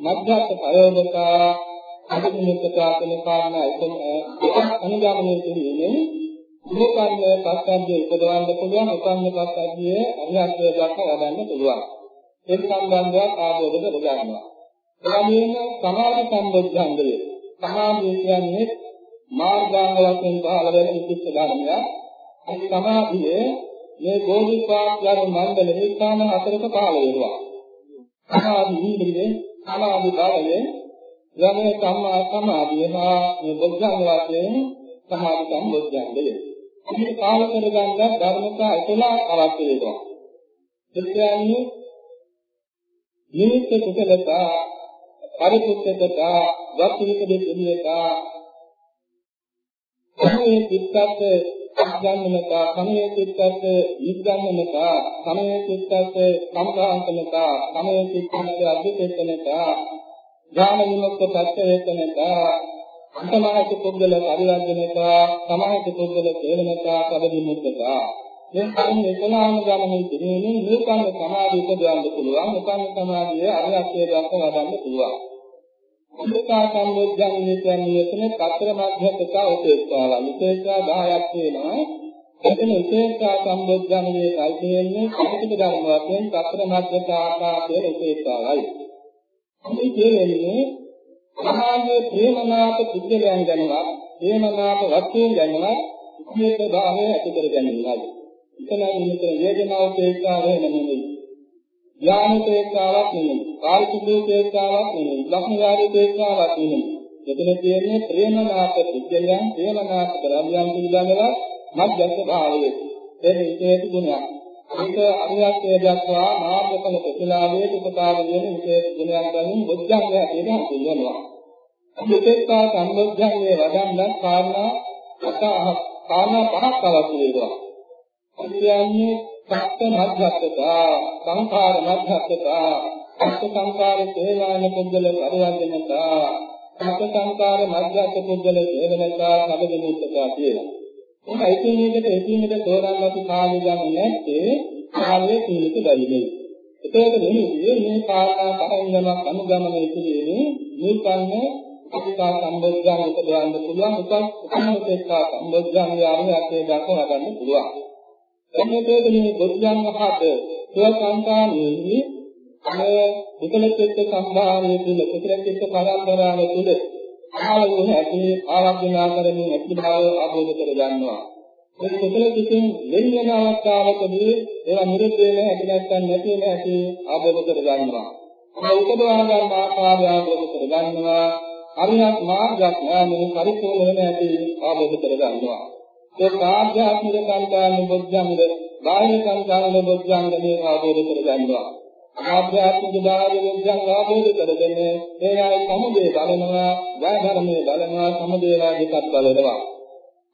මධ්‍යස්ථ ප්‍රයෝගතා අදිනුත්තතා කියන කාරණා එක අනුගමනය කිරීමෙන් උපකරණ පස්සද්ධිය උපදවන්න පුළුවන් උපකරණ පස්සද්ධිය අරිහත්ත්වයට දක්වා වඩන්න පුළුවන්. ඒ සම්බන්ධව ආවෝද කරගන්නවා. එවැනිම සමාධි සම්බොධ්‍යංගය. සමාධිය කියන්නේ මාර්ගාංග වශයෙන් පහළ වෙන විශිෂ්ට ධර්මයක්. ඒ සමාධිය මේ බෝධිපාක්ෂර මණ්ඩල විස්ථාන හතරක පහළ වෙනවා. සමාධි ඉන්ද්‍රියේ සමාධි භාවයේ යමේ සම්මා සමාධිය හා මේ බොද්ධංග වශයෙන් සමාධි සම්බොධ්‍යංගය. මේ කාල කරගන්න ධර්මතා 11 අවශ්‍ය වෙනවා. ඒ කියන්නේ නිමිත්ත කුසලතා පරිපුත්තකතා වක්තික දෙවියතා සමයේ චිත්තත් අඥානනතා සමයේ චිත්තත් නිග්ගන්නනතා සමයේ චිත්තත් සම්භාන්තනතා සමයේ චිත්තත් අධිතේතනතා ඥාන විමුක්ත සත්‍යේතනතා අන්තමාහිත පුද්ගල පරිවර්ජනතා සමාහිත පුද්ගල තේරණතා පදවිමුක්තතා මේ කර්ම එකලාම ගමනේ දිනෙන්නේ නූතන සමාධිය උපදවන්න පුළුවන්. නූතන සමාධිය අරියත්යේ දක්වා වඩන්න පුළුවන්. උපේක්ෂා සම්බොධ්‍යන්නේ කියන්නේ එතන කතර මධ්‍යස්ථතා උපේක්ෂාවයි. උපේක්ෂා 10ක් තියෙනවා. එතන උපේක්ෂා සම්බොධ්‍යන්නේ කල්පින්නේ කටික ධර්ම වශයෙන් කතර මධ්‍යස්ථ ආකාරයේ උපේක්ෂාවයි. මේ කියන්නේ සමාධියේ ප්‍රේමනාප පුද්ගලයන් ගැනවත් ප්‍රේමනාප වස්තුන් ගැනවත් මේක භාවය ඇති කර ගැනීමයි. එතන මෙතන වේදනාව තේක්කාව නෙමෙයි. ඥාන තේක්කාවක් නෙමෙයි. කායික තේක්කාවක් නෙමෙයි. ලක්ෂණාරී තේක්කාවක් නෙමෙයි. එතන තියෙන්නේ ප්‍රේමනාප සිද්ධයන් ප්‍රේමනාප ධර්මයන් පිළිබඳව මධ්‍යස්ථ භාවයේ. ඒ විශේෂ ගුණයක්. ඒක අරියත්ය දක්වා මාර්ගඵල ප්‍රතිලාභයේ උපකාර වෙන විශේෂ ගුණයක් ගන්න බුද්ධංගය කියන පිළිවෙලනවා. මෙතෙක්කා සම්බුද්ධංගයේ වඩන්න කාරණා කාරණා පහක් අවශ්‍ය වෙනවා. කියන්නේ සත්‍ය මධ්‍යස්ථතා සංඛාර මධ්‍යස්ථතා සත්‍ය සංඛාර තේවාන පුද්ගල පරිවර්තනතා සත්‍ය සංඛාර මධ්‍යස්ථ පුද්ගල තේවනතා සමදිනුත්තතා කියලා. ඒක එකින් එකට එකින් එකට තෝරන්න අපි කාලය ගන්න නැත්තේ කාලයේ කීලක බැරිනේ. ඒකද නෙමෙයි මේ කාරණා පරිණාමයක් අනුගමනය කිරීමේ නූතන අත්තා සම්බොධ්‍යංග උපදවන්න පුළුවන් උපන් උපන්නෝපේක්ෂා සම්බොධ්‍යංග ආරම්භයේ දක්වා ගන්න පුළුවන්. එන්නේකේ මේ බුද්ධං වහත සුවසංකාමයේ මේ විකලචිත්ත සම්භාවයේ තුල විකලචිත්ත පරම්පරාවේ තුල ආලෝ ඇති ආරම්භනා කරමින් ඇති බව අවබෝධ කර ගන්නවා. මේ විකලචිතින් වෙන වෙන අවස්ථාවකදී ඒවා නිරුද්ධ වෙන හැටි නැත්නම් නැති වෙන හැටි අවබෝධ කර ගන්නවා. මේ උපදවා ගන්න ආකාරය අවබෝධ කර ගන්නවා. අරිහත් මාර්ගයක් නාමයෙන් පරිපූර්ණ වෙන හැටි අවබෝධ කර ගන්නවා. ඒක ආධ්‍යාත්මික සංකාරන බොද්ධංග බාහිර සංකාරන බොද්ධංග මේ ආවෝද කරගන්නවා. ආධ්‍යාත්මික බාහිර බොද්ධංග ආවෝද කරගෙන ඒවායි සමුදේ බලනවා ධර්මයේ බලනවා සමුදේ රාජිකත් බලනවා.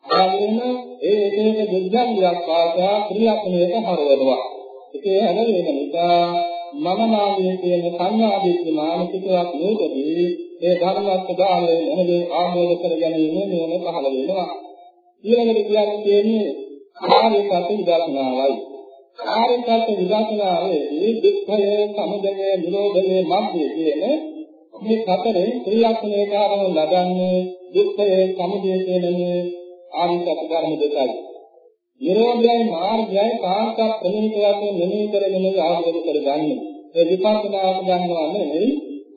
ආගෙන ඒ එකිනෙක බොද්ධංගයක් පාසා ක්‍රියාත්මක හරවනවා. ඒකේ හැම වෙන නිසා මම නාමයේ කියන සංඥාදික මානසිකයක් නෝකදී ඒ ධර්මවත් ස්වභාවය මොනදේ ආවෝද කර ගැනීම මෙවන පහළ වෙනවා. ඊළඟට කියන්නේ තියෙන්නේ කාර්යපත විදර්ශනාවයි. කාර්යපත විදර්ශනාවේ දුක්ඛය, සමුදය, නිරෝධය, මග්ගය කියන මේ හතරේ ක්‍රියාත්මක කාරණා ලබන්නේ දුක්ඛය, සමුදය කියන ආරියපත ධර්ම දෙකයි. නිරෝධයයි මාර්ගයයි කාන්ත ප්‍රණීතවත් මෙනෙහි කරගෙන ආවද කරගන්නේ. ඒ විපස්සනාවට ගන්නවා නෙමෙයි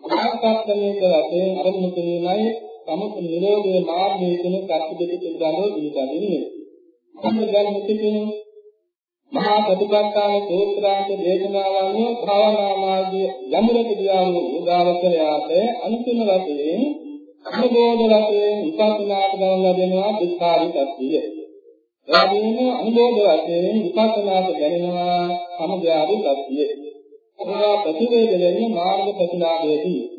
කාන්ත ප්‍රණීත වශයෙන් අරමුණු කිරීමයි සමුත් නිරෝධයේ මාර්ගයේ තියෙන කර්ත දෙක පිළිබඳව ඉඳින්නේ. සම්මගල් මුතිකින මහා ප්‍රතිපත්තාන සූත්‍රාන්ත දේශනාවන් භාවනා මාර්ගයේ යමුරට ගියා වූ උදාවකරයාට අන්තිම වශයෙන් අනුබෝධ වශයෙන් විපස්සනාට ගමන් ලැබෙනවා දුක්ඛාරිකත්වය. එවැගේම අනුබෝධ වශයෙන් විපස්සනාට දැනෙනවා සමුදයාරිකත්වය. ඒවා ප්‍රතිවේද වෙන්නේ මාර්ග ප්‍රතිලාභයේදී.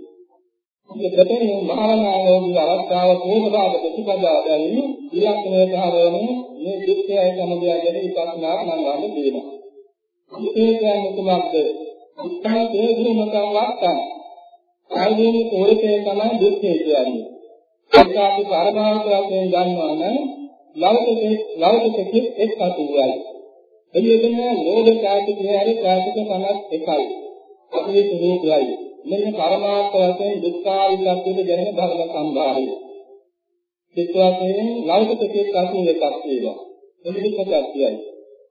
මේ ප්‍රතිනේ මහානායෝගී අවස්ථාව පොහොසාද ප්‍රතිපදාව දැරීම ඉලක්කණය සහරවන මේ දුක්ඛය සමුදය ගැන විපස්සනාට නම් ගන්න දෙනවා. ඒ කියන්නේ කුමක්ද? උත්තම තේරුමක් වත්තන. ආයෝගී තෝරකේ තමයි දුක්ඛය කියන්නේ. ඒක අපි පරමාර්ථ වශයෙන් ගන්නවා නම් ලෞකික ලෞකික එක් අතුවයි. එළියෙදම ලෝභ කායික හරි කායික කනක් එකයි. අපේ ස්වરૂපයයි. මෙන්න පරමාර්ථ වශයෙන් දුක්ඛාරිලක්කේ දැනෙන ධර්ම සම්භාරය. සිත්වාසයෙන් ලෞකික කෙක් අතුව එකක් වේවා. එනිදි කතාක්තියයි.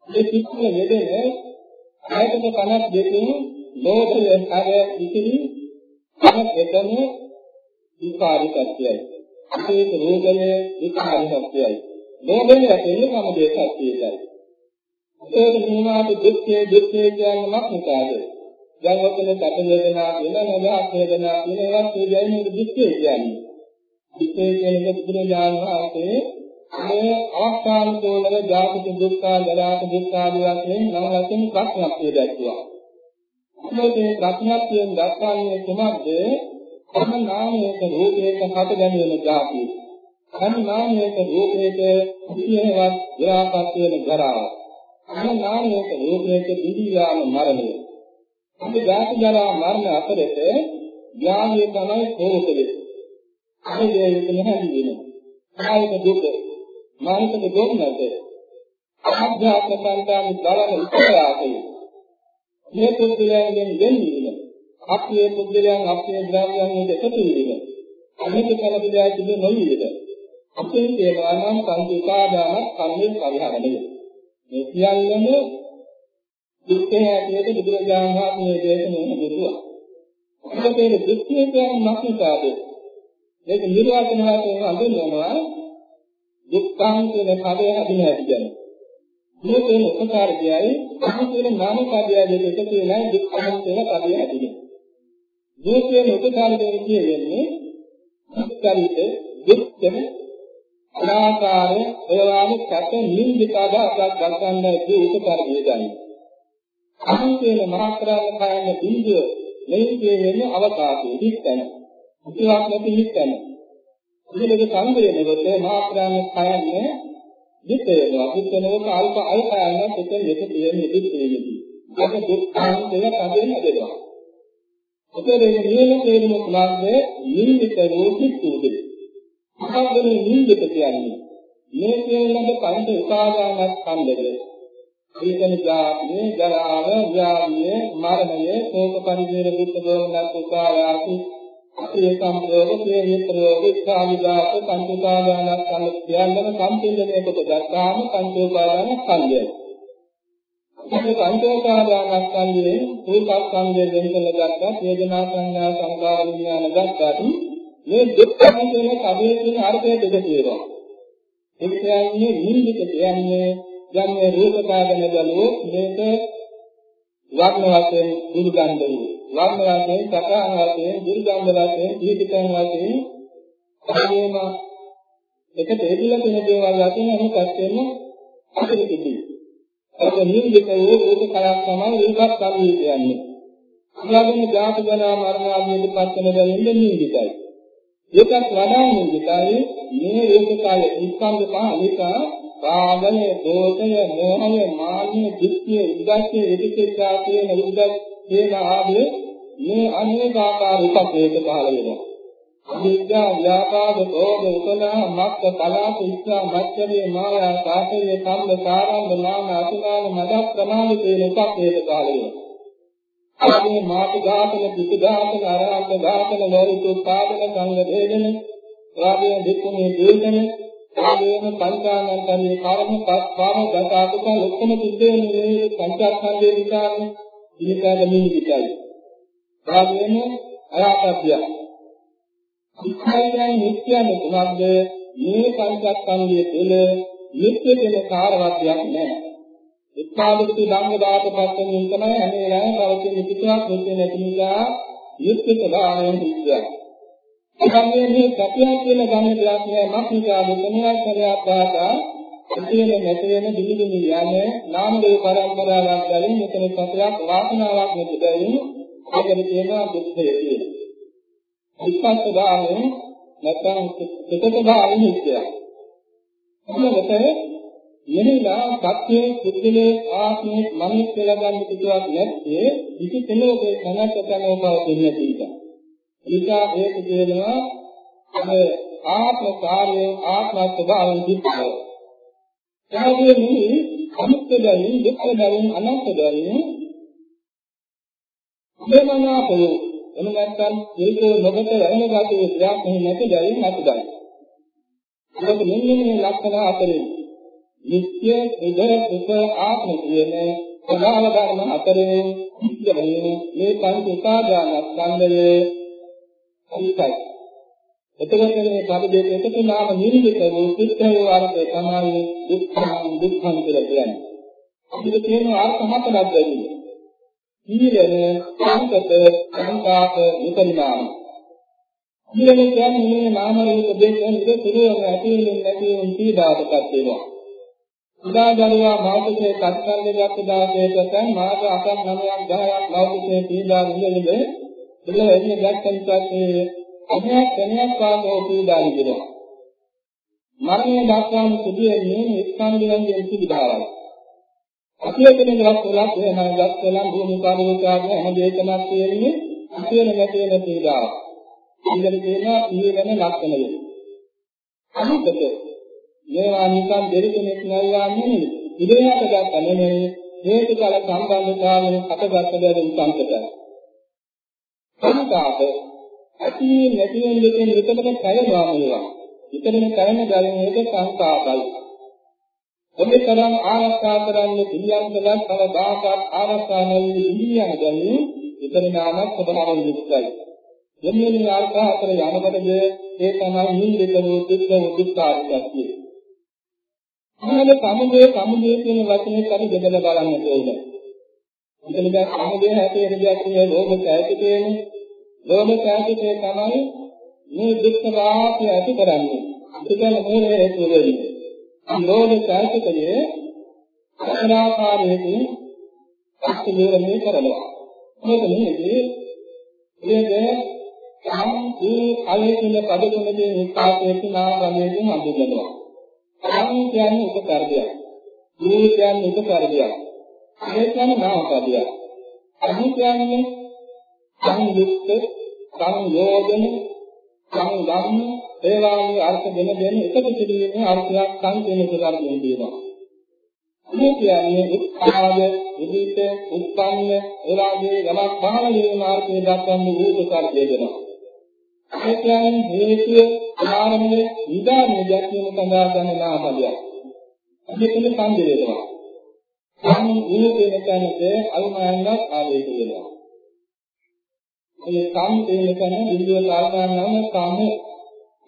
මේ සිත්න යෙදෙන කායික කනක් දෙකෙන් ලෝභය හර ඉතිරි කනක් එකම විකාරිකත්වයයි. අපේ රෝගය විකාරිකත්වයයි. ලෝභය ඇතිවෙන්නේ සමුදේ සත්‍යයයි. ඒක නිමාත දුක්ඛේ දුක්ඛේ කියන්නේ මොකක්ද? දැන් ඔතන සැප වේදනා වෙන නෝදා වේදනා වෙන ඒවා කියන්නේ දුක්ඛේ කියන්නේ. දුක්ඛේ කියන්නේ බුදුරජාණන් වහන්සේ මේ අවස්ථාන දෝලක ජාතික දුක්ඛ ජරාක දුක්ඛ ආදී වශයෙන් නව වශයෙන් ප්‍රශ්නක් දැක්වුවා. මේ ප්‍රශ්නක්යෙන් දක්වන්නේ කුමක්ද? තම නාමයක රූපයක හට ගැනීම ජාතිය. තම නාමයක රූපයක සියවත් විරාපත් වෙන ජරාව. තම නාමයක රූපයක දිවියාම මරණය. අපි ජාති ජරා මරණ අතරේ ඥානය තමයි හේතුවේ. මේ දේ ඉතින් හැදින්නේ. කායික දුක මානසික දුක නැතේ. ආධ්‍යාත්මික සංකාමී බලන ඉස්සරහට මේ පුද්ගලයන්ගෙන් වෙන්නේ අපේ පුද්ගලයන් අපේ ද්‍රව්‍යයන් එකතු වීම අනිත් කලබලයි තිබෙන්නේ නොවිද අපේ දේවා නම් සංකේතාදාන කර්මෙන් පරිහරණය මේ සියල්ලම දුක්ඛය ඇටියට බුදුරජාණන් වහන්සේ දේශනාවේ දෙතුවා අපේ දුක්ඛය කියන්නේ මොකක්ද මේක නිර්වාචන වශයෙන් හඳුන්වනවා දුක්ඛං කියන පදය හදින හැටි ගැන මේ කියන උපකාරකයයි අහු කියන නාම පදය දෙක එකතු වෙලා දුක්ඛං කියන පදය හැදිනේ මේ කියන උපකාරකයෙන් කියන්නේ දුක්ඛිත දුක්ඛම අනාකාර ඒවාම සැප නින්දිකාද අපට ගන්න ඒ උපකාරකය ගන්නේ අහු කියන මහතරාල කයන බිඳුව මේ කියන්නේ අවකාශයේ හිටතන ඉතිවක් නැති හිටතන ඉතින් සංවේදනකොට මාත්‍රාන කයන්නේ විතේනවා විතේනකොට අල්ප අල්පයන් පිටේ යෙද තියෙන්නේ විතේයේදී ඒක දුක්ඛාන් දෙක කඩේම දෙනවා. ඔතේ නියම තේරුම කුලන්නේ නිර්මිත රෝධි තුදේ මොකක්ද මේ නිර්මිත කියන්නේ? මේ කියන්නේ පංච උපාදානස් ඛණ්ඩකේ ඒකන ජාතිය ජරාව ව්‍යාධිය මරණය ශෝක පරිදේර දුක් දෝමනස් උපායාසි ඒ සම්ප්‍රෝග ප්‍රේමිතරෝග ඉස්හාවිදාස පංචඋපාදාන ස්කන්ධ කියන්නම සම්පින්දනය කොට ගත්තාම පංචඋපාදාන ස්කන්ධයයි. මේ පංචඋපාදාන ස්කන්ධයේ රූපස්කන්ධය දෙහි කළ ගත්තා වේදනා සංඥා සංකාර විඥාන ගත්තාට මේ දුක්ඛ කියන කබේ තියෙන අර්ථය දෙක තියෙනවා. ඒ කියන්නේ නිමිතික කියන්නේ යම් මේ රූපකාගෙන බලුවොත් මේක වර්ණ වශයෙන් දුර්ගන්ධයි. වර්ණ වශයෙන්, සකහන වශයෙන්, දුර්ගන්ධ වශයෙන්, දීපිකයන් වශයෙන් එහෙම එකට එදිලා තියෙන දේවල් වශයෙන් අනුකත් වෙන අතිරිකදී. ඒක නිර්මිත වූ ඒක කලක් තමයි රූපත් සම්මී කියන්නේ. ඊළඟට ජාත ජනා මරණ ආදී පස්සන දෙන්නේ නිර්මිතයි. ඒකත් වඩා නිර්මිතයි මේ රූප කාය ඉස්කන්ධ පහ නිසා රාගය, දෝෂය, මෝහය, මාන්නය, දික්තිය, උද්දච්චය, විචිකිච්ඡා කියන උද්දච්ච කියන ආදී මේ අනේකාකාර උපකේත පහළ වෙනවා. අවිද්‍යා ව්‍යාපාද කෝධ උපනා මක්ක කලාප ඉස්සා මච්චරිය මායා සාසරිය සම්බ සාරම්භ නාම අතුලාන මද ප්‍රමාද කියන උපකේත පහළ වෙනවා. ආදී මාතු ඝාතන පිටු ඝාතන අරහත් ඝාතන ලෝරිත උත්පාදන සංග වේදන රාගය දෙකුනේ දේශන ආදීන පංචානන්තරේ කර්ම පස්පාම දසාතුක ලොක්කම සිද්ධ වෙන්නේ පංචස්කන්ධේ නිසානේ ඉනිකාගමින් විචයි. රාගයෙන් අයාපත්‍ය. ඉක්මයන් නිත්‍යම කුමක්ද මේ පංචස්කන්ධය තුළ නිත්‍ය වෙන කාර්යයක් නැහැ. උත්පාදිත ධම්ම දාත පස්සෙන් තමයි හැම වෙලාවෙම පවතින පිටුවක් නිත්‍ය නැති නිසා නිත්‍ය ස්වභාවයෙන් සිද්ධයි. එතන්නේ මේ සතියක් කියලා ගන්න දෙයක් නෑ මක් නිසාද මෙහෙයක් කරලා පාසා ඉතින් නැති වෙන දිලිදිලි යන්නේ නාම දේ පරම්පරාවක් ගලින් මෙතන සතියක් වාසනාවක් නැති බැවින් ඒකද කියනවා බුද්ධය කියලා. විපස්ස දානෙ නැත්නම් පිටත දානෙ හිතයක්. මොකද යෙහිලා සත්‍යයේ කුද්දලේ ආත්මේ මනින් කියලා ගන්න කිසිවක් නැත්තේ ඉති තෙලෝකේ නැනත් තනෝ බව දෙන්නේ තියෙනවා. ඊටා ඒක කියනවා අර ආත්ම කාර්යය ආත්ම ස්වභාවයෙන් දිත්තව. එහදී අනිත්‍ය බැවින් දුක්ඛ බැවින් අනාත්ම බැවින් මෙමනාපය එන නැත්නම් ඒක නොබත වෙන ගතිය ක්‍රියාවක් නැති බැවින් නැතිදයි. ඒක මෙන්න මේ ලක්ෂණ අතරින් නිත්‍ය විදර සුඛ ආත්ම කියන ස්වභාව ධර්ම අතරින් ඉස්සරහින් මේ පංච උපාදාන ස්කන්ධයේ අනිත්‍යයි. එතකොට මේ පදයේ එකතු නාම නිර්මිත වූ සිත්යේ වර්ගය තමයි දුක්ඛං දුක්ඛං කියලා කියන්නේ. අපිට තියෙන අර්ථ හතරක් දෙන්නේ. ඊළඟ සංකත සංකාප විපරිණාම. ඊළඟ කියන්නේ මේ නාම රූප දෙකෙන් පිළිවෙල ඇති වෙන්නේ නැති වෙන පීඩාවටපත් වෙනවා. උදා දරුවා මාතෘකේ කත්කල්ලයක් දාසයට තැන් මාස 8ක් 9ක් 10ක් මාතෘකේ පීඩා විඳින්නේ එළ එන්නේ ගැටෙන් පස්සේ අනයක් දැනයක් වාගේ පීඩා විඳිනවා. මරණය දක්වාම සිදුවෙන්නේ ස්කන්ධයන්ගේ පිළිදාරයි. අපේකෙන ගස් වලක් එහෙම ගස් වලන් භූමි පාරිකාගෙන හැම දෙයකම තියෙන්නේ අපේන නැති වෙන පීඩාව. ඊළඟට කියනවා ඊගෙන ලක්ෂණ වෙන. අනිත් මේවා නිකන් දෙරි කෙනෙක් නල්ලා නෙමෙයි. ඉදේහට ගත්ත නෙමෙයි. හේතුඵල සම්බන්ධතාවයෙන් අතගත බැවින් සංකතයි. සංකාප ඇති නැති වෙන දෙකෙන් එකකට කයනවා මේවා. විතරනේ කයන ගලින් ඒක සංකාපයි. ඔබේ තරම් ආරක්ෂා කරන්න පිළියම් කළත් කවදාකවත් ආරක්ෂා නොවි ඉන්දියන ගලින් විතර නාමක් ස්වභාවයෙන් යුක්තයි. යන්නේ ආරක්ෂා කර යනකොටද ඒ තමයි නින්දිකෝ දුක්ඛ දුක්ඛාරිකතිය. මොනවාද සමුදේ සමුදේ කියන වචනේ කරි බෙදලා බලන්න ඕනේ. එතන දැන් සමුදේ හැටියට කියන්නේ ලෝභ කැටි කියන්නේ. ලෝභ කැටි තමයි මේ දුක්ඛ රාශිය ඇති කරන්නේ. ඒකන මොනේ හේතු වෙන්නේ. ලෝභ කැටිකයේ අනාකාරයකින් අත්විඳින්නේ කරනවා. මේක නෙමෙයි. මේක සම්පූර්ණ අලෙකින පදතුමේ විපාකයේ නාමයෙන් හඳුන්වනවා. සං කියන්නේ එක කරදයක්. දුරු කියන්නේ එක කරදයක්. ඒ කියන්නේ නාම කරදයක්. අහි කියන්නේ සංයුක්ත සංයෝජන සංගම් ඒවාගේ අර්ථ දෙන දෙන එකතු කිරීමේ අර්ථයක් සංකේත කරගෙන තියෙනවා. මේ කියන්නේ උත්පාද විදිත උත්පන්න ඒවාගේ යමක් පහළ වීම අර්ථය දක්වන්නේ විවිධ කරදේ දෙනවා. ඒ කියන්නේ හේතුව ආරම්භය නිදානේ දැක්වීම සඳහා ගන්න නාමයක්. මේකෙන් සංදේශනවා. සම් ඊයේ කියන්නේ අල්මායන්නක් ආවේ කියනවා. මේ සම් කියන කෙන විද්‍යුත් කාරණාවම සම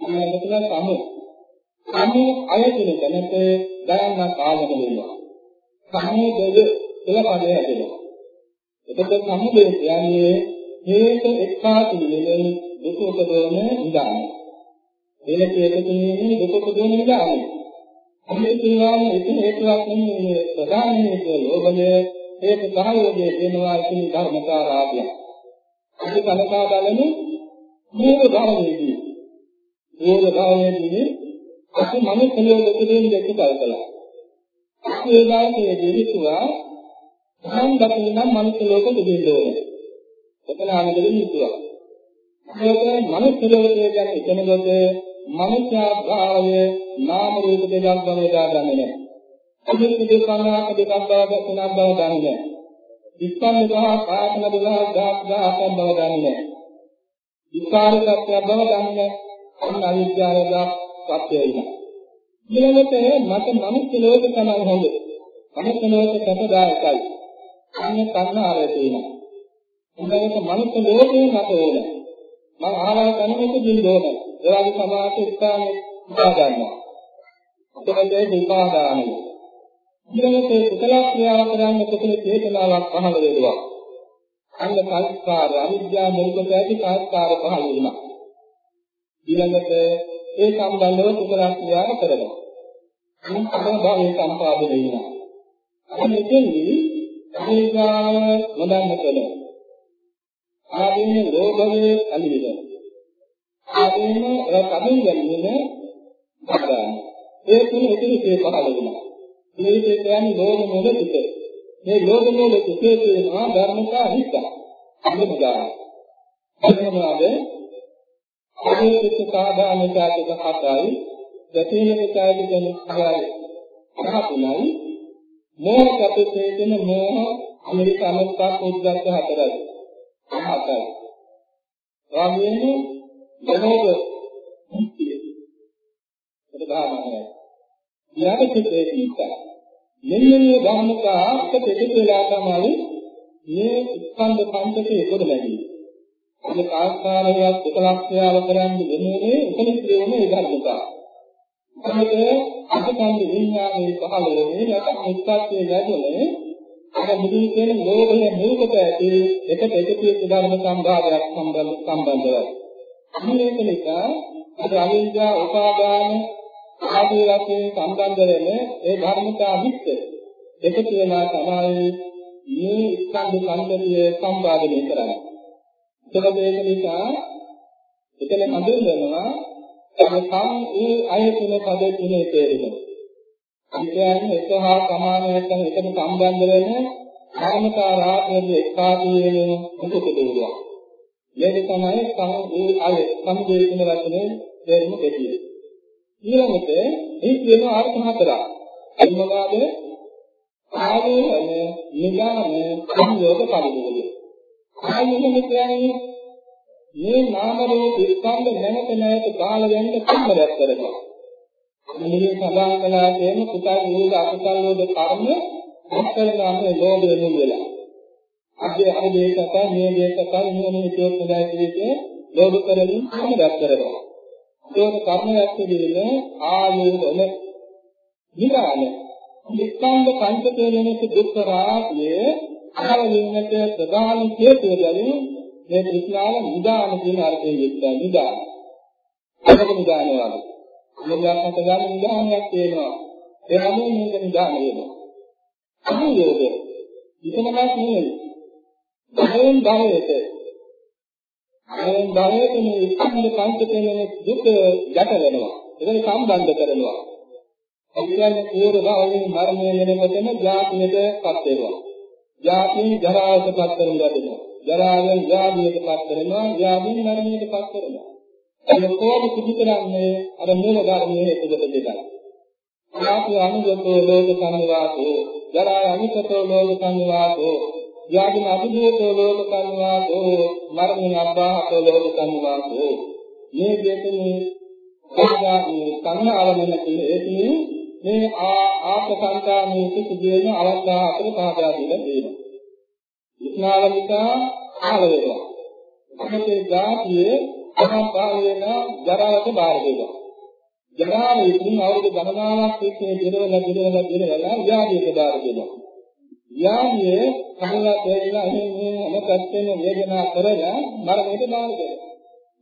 මේකට සම. සම අයතින කෙනට ගයන්න කාලම වෙනවා. සමේ දෙය කියලා පදේ හැදෙනවා. එතකොට සමුදේ කියන්නේ හේතු එක්කාසු වෙන දුක උපදවන නිදානය. එල කියතකිනේ දුක උපදවන නිදානය. මේ කියවාම එක හේතුවක් නෙමෙයි මේ ප්‍රධාන හේතුව ලෝභය හේතු සහයෝගයේ වෙනවා කියන ධර්මතාවාදිය. අපි කලකා බලමු මූල භාවයේදී. මූල භාවයේදී අපි මනස ලෝකයෙන් දෙක කල්පලා. ඒ වාක්‍යයේදී හිතුවා මම දකින්න මනස ලෝක දෙන්න ඕනේ. එතන ආනන්දෙන් හිතුවා. මේක මනුස්ස ලෝකයේ ගැන හිතනකොට මනුෂ්‍යා භාවය නාම රූප දෙකක් බව දාගන්නේ නැහැ. අනිත් දෙක සංඝාත දෙකක් බව තුනක් බව දන්නේ නැහැ. ඉස්කන්ධ දහ ආත්ම දහ දාස් දාසක් බව දන්නේ නැහැ. විකාර සත්‍ය බව දන්නේ නැහැ. අන්න අවිද්‍යාව දා සත්‍යයි නෑ. ඊළඟට මට මනුස්ස ලෝක තමයි හොඳ. මනුස්ස ලෝක සතදායකයි. අන්න කන්නාරය තියෙනවා. ඊළඟට මනුස්ස ලෝකේ මත වෙනවා. මම ආරාධ කරන එක දින්දෝන. ඒ වගේ සමාජ ස්ථානේ උදා ගන්නවා. එතකොට දීපා දානවා. ඊළඟට කුසල ක්‍රියාව කරන්න කොතන චේතනාවක් පහළ වෙනවා. අංග සංස්කාර අවිද්‍යාව මුල්කොට ඇති සංස්කාර පහළ වෙනවා. ඊළඟට ඒ සම්බන්ධව කුසල ක්‍රියා කරනවා. අනිත් භාවයේ සම්පාදනය වෙනවා. අන්න එතෙන්දී අනිගාව නොදන්න කල. ආදීන ලෝභයේ අනිවිද. ආදීන රකමින් ගැනීම බාධා. ඒ තුන ඉතිරි පහළ වෙනවා. මේ කියන්නේ ලෝභ මොළ පිට. මේ ලෝභ මොළ පිටේ තියෙනවා ධර්මතා හිත. අනුගාම. අනුගාමද අනිත්‍ය සාධානතාවක හතයි දතින කායික නිස්සාරයි. සහතුනයි මෝහ කපිතේ දෙන මෝහ අමරික අනුත්පත් උද්ගත හතරයි. හතයි. රාමයේ මනෝග ඒක ගාමයි. ඊට පිටේ ඉස්සයි. මෙන්න මේ ධර්මතා එක දෙක වෙලා තමයි මේ ස්කන්ධ පංචකේ එකට ලැබෙන්නේ. අද කාස්කාරයක් එක ලක්ෂයාව කරන්නේ වෙන්නේ එතන කියන ඒ ධර්මතා. අපිට අසකන්ධ විඥානයේ පහළ වෙන්නේ නැත්නම් උත්පත්තිය ලැබුණේ අර මුලින් කියන ලෝභය මූලිකට ඇති එකට එකතු ධර්ම සම්භාවයක් සම්බන්ධ සම්බන්ධයි. මේක නිසා අද අවිද්‍යා උපාදාන ආදී වශයෙන් සම්බන්ධ වෙන ඒ ධර්මතා විස්ස එකතු වෙලා තමයි මේ ස්කන්ධ සංගතිය සම්පාදනය කරන්නේ. ඒක නිසා එතන හඳුන්වනවා සමකම් ඒ අයතින පද තුනේ තේරෙනවා. කියන්නේ එක හා සමාන නැත්නම් එකට සම්බන්ධ වෙන ධර්මතා රාගයේ එකාදී වෙන මොකද දෙවියෝ. මේක තමයි සම ඒ අය සමුදේ කියන වචනේ තේරුම දෙන්නේ. ඊළඟට මේ කියන අර්ථ හතරක්. ඒ මොනවාද? ආදී නිදාන සංයෝග පරිදි. ආයතන කියන්නේ මේ නාම රූප ස්කන්ධ නැවත නැවත කාල වෙන්න සම්බරයක් කරනවා. මේ සබා කළා කියන කුසල නිරෝධ අකුසල නිරෝධ කර්ම අත්කරගන්න ලෝභ වෙනු වෙලා. අපි අර මේකට මේ මේකට මේ මේ කියොත් හොඳයි කියන්නේ ලෝභ කරමින් සම්බරයක් කරනවා. ඒක කර්මයක් පිළිවෙල ආයෝගන විරාල ස්කන්ධ පංචකයේ නෙමෙයි දුක්ඛ රාගයේ අහවලින්නට ප්‍රධාන හේතුව දැනෙන මේ ත්‍රිස්නාල නිදාන කියන අර්ථයෙන් යුක්තයි නිදාන. ඒක නිදාන වගේ. මෙලක්කට ගන්න නිදානයක් තියෙනවා. ඒ හැමෝම මේක නිදාන වෙනවා. අනුයෝග. ඉතනමත් නෙවෙයි. භවයෙන් භවයට. භවයෙන් භවයට මේ ස්කන්ධ පංචකයේ දුක යට වෙනවා. ඒක සම්බන්ධ කරනවා. ඒ කියන්නේ පූර්ව භවයෙන් මරණය වෙනකොටම ජාතියටපත් වෙනවා. ජාතිය ජරාවටපත් කරන ලැබෙනවා. ජරාවෙන් ව්‍යාධියටපත් කරනවා, ව්‍යාධියෙන් මරණයටපත් කරනවා. ඒ කොහොමද සිදු කරන්නේ? අර මූල ධර්මයේ හේතුගත දෙකයි. ජාතිය අනුගතෝ ලෝක සංවාදෝ, ජරා අනිකතෝ ලෝක සංවාදෝ, ව්‍යාධි අභිභූතෝ ලෝක සංවාදෝ, මරණ අබ්බාහතෝ ලෝක සංවාදෝ. මේ දෙකේ සංඥාවේ සංඥාවලන කියන්නේ මේ ආත්මසංකාමයේ සිදුවෙන අවස්ථා අතර පහදා දෙන්න තියෙනවා. විඥානමිකා පහළ වෙනවා. අපේ ධාතියේ තමන් පහළ වෙන ජරාවට බාර දෙනවා. ජරාව ඉතින් අවුරුදු ගණනාවක් එක්කේ දිනවල දිනවල දිනවල ව්‍යාධියට බාර දෙනවා. ව්‍යාධියේ කහලා තේරිලා එහෙම මේ පැත්තෙන් වේදනා කරලා මරණයට බාර දෙනවා.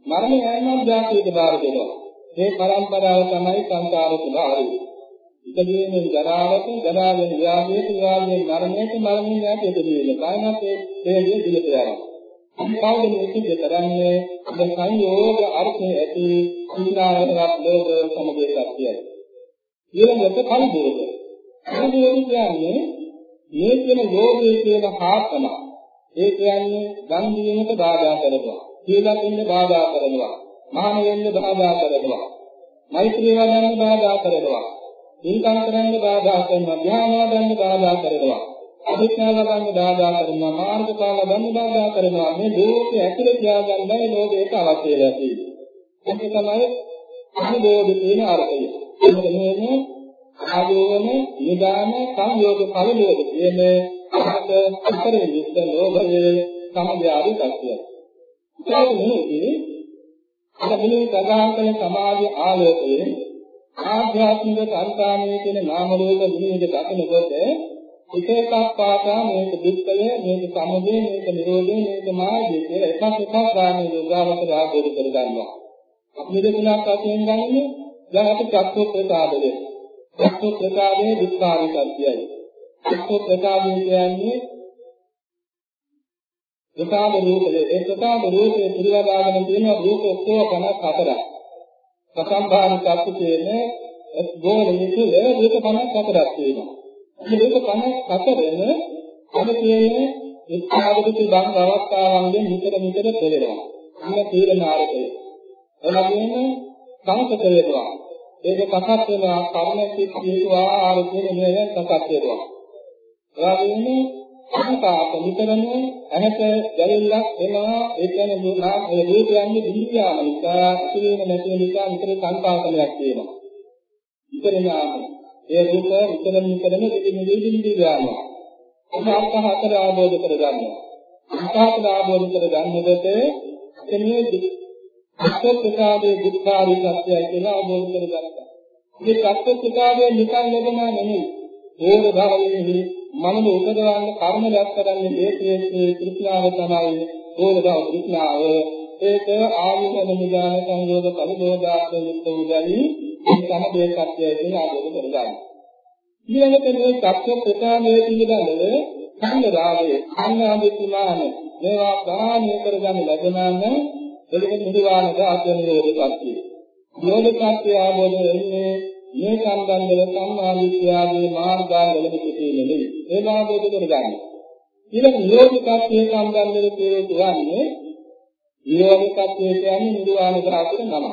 මරණය යනවා ධාතියට බාර දෙනවා. මේ පරම්පරාව තමයි සංසාර ස්වභාවය. ඉදීමෙන් ජරාවට, ජරාවෙන් ව්‍යාධියට, ව්‍යාධියෙන් මරණයට, මරණයෙන් යාතියට දිවෙන. කායනත් ඒ දේ දිලට යනවා. කවුද මේ සිද්ධ කරන්නේ? මේ සංයෝග අර්ථය ඇති සීලාවතරක් ලෝක සමුදේ සත්‍යයි. ඊළඟට කලබෝධ. කලබෝධ කියන්නේ මේ කියන යෝගයේ කියන හාත්ම. ඒ කියන්නේ ගන් දීමට බාධා කරනවා. සීලයෙන් ඉන්න බාධා කරනවා. මහාන වෙන්න බාධා කරනවා. මෛත්‍රී වඩන්න බාධා කරනවා. පින්කම් කරන්න බාධා කරනවා ධ්‍යාන වඩන්න බාධා කරනවා අභිඥා ලබන්න බාධා කරනවා මාර්ගඵල ලබන්න බාධා කරනවා මේ ලෝකයේ ඇතුළේ තියාගන්නයි ලෝකයට අවශ්‍ය වෙලා තියෙන්නේ ඒක තමයි අනුබෝධ කියන අර්ථය ඒක නෙමෙයි ආයෝන නිදාන සංයෝග පරිලෝක කියන අර්ථ අතරේ විස්ත ලෝභයේ සමගාරි තත්ත්වය ඒක නෙමෙයි අර මිනිස් සදාහන් කළ සමාධි ආලෝකයේ ආධ්‍යාත්මික සංකාමයේ තියෙන නාම රූප විනිවිද දකිනකොට එක එකක් පාසා මේක දුක්ඛය මේක සමුදය මේක නිරෝධය මේක මාර්ගය කියලා එකක් එකක් ගන්න යෝගාවචර ආපෝද කර ගන්නවා. අපි දෙකක් වශයෙන් ගන්නේ දැන් අපි චක්ක ප්‍රසාදය. චක්ක ප්‍රසාදයේ දුක්ඛාරී සත්‍යයයි. චක්ක ප්‍රසාදය කියන්නේ ප්‍රසාද රූපේ ඒ ප්‍රසාද රූපේ පිළිවදාගෙන තියෙන රූප ඔක්කොම 54ක්. සසම්භාන චක්ක කියන්නේ ගෝල නිකුල රූප 54ක් තියෙනවා. මේ රූප 54ෙම අද කියන්නේ උත්පාදිත බංග අවස්ථාවන්ගෙන් නිතර නිතර පෙළෙනවා. අන්න තීරණාරකය. එළගෙන සංකත වේදවා. ඒක සකස් වෙනවා කර්ම සිත් හේතු ආහාර කියන මේවෙන් සකස් වෙනවා. එයාගෙන සංකාප නිතරම ඇහැට ගැලෙල්ලක් එනවා ඒ කියන්නේ දුනා ඒ රූපයන්ගේ දිවියාම නිසා ඉතිරෙන නැති නිසා නිතර සංකාපනයක් තියෙනවා. ඉතර යාම ඒ රූප නිතරම නිතරම දෙවි දෙවි දිවියාම. ඒක අර්ථ හතර ආબોධ කරගන්නවා. අර්ථ හතර ආબોධ කරගන්නකොට එන්නේ සත්‍යත්‍යාවේ දුක්ඛාරී සත්‍යයි කියලා අවබෝධ කරගත්තා. මේ සත්‍යත්‍යාවේ නිකන් ලැබෙනා නෙමෙයි. ඕන භාවයේ මනම උපදවන්න කර්ම දැක්කරන්නේ හේතුයේ ත්‍රිඥාව තමයි ඕන භව ත්‍රිඥාව. ඒක ආවිදන නිදාන සංයෝග පරිබෝධාර්ථ යුක්ත උදලි මේ තමයි සත්‍යය කියලා අවබෝධ කරගන්න. ඊළඟට මේ සත්‍ය ප්‍රකාමයේ පිළිබඳව සංගරාවේ අන්නාදිතුමාන මේවා ප්‍රහාණය කරගන්න ලැබෙනාම එළික නිර්වාණ ධාතු නිරෝධ සත්‍යය. නිරෝධ සත්‍ය ආબોධ වෙන්නේ මේ සම්බන්ධව සම්මාදිට්ඨියාගේ මාර්ගාංගවල පිටේ නෙමෙයි. ඒ ආબોධ කරගන්න. ඊළඟ නිරෝධ සත්‍ය සම්බන්ධව කියන්නේ නිරෝධ සත්‍ය කියන්නේ නිර්වාණ ධාතුවේ නම.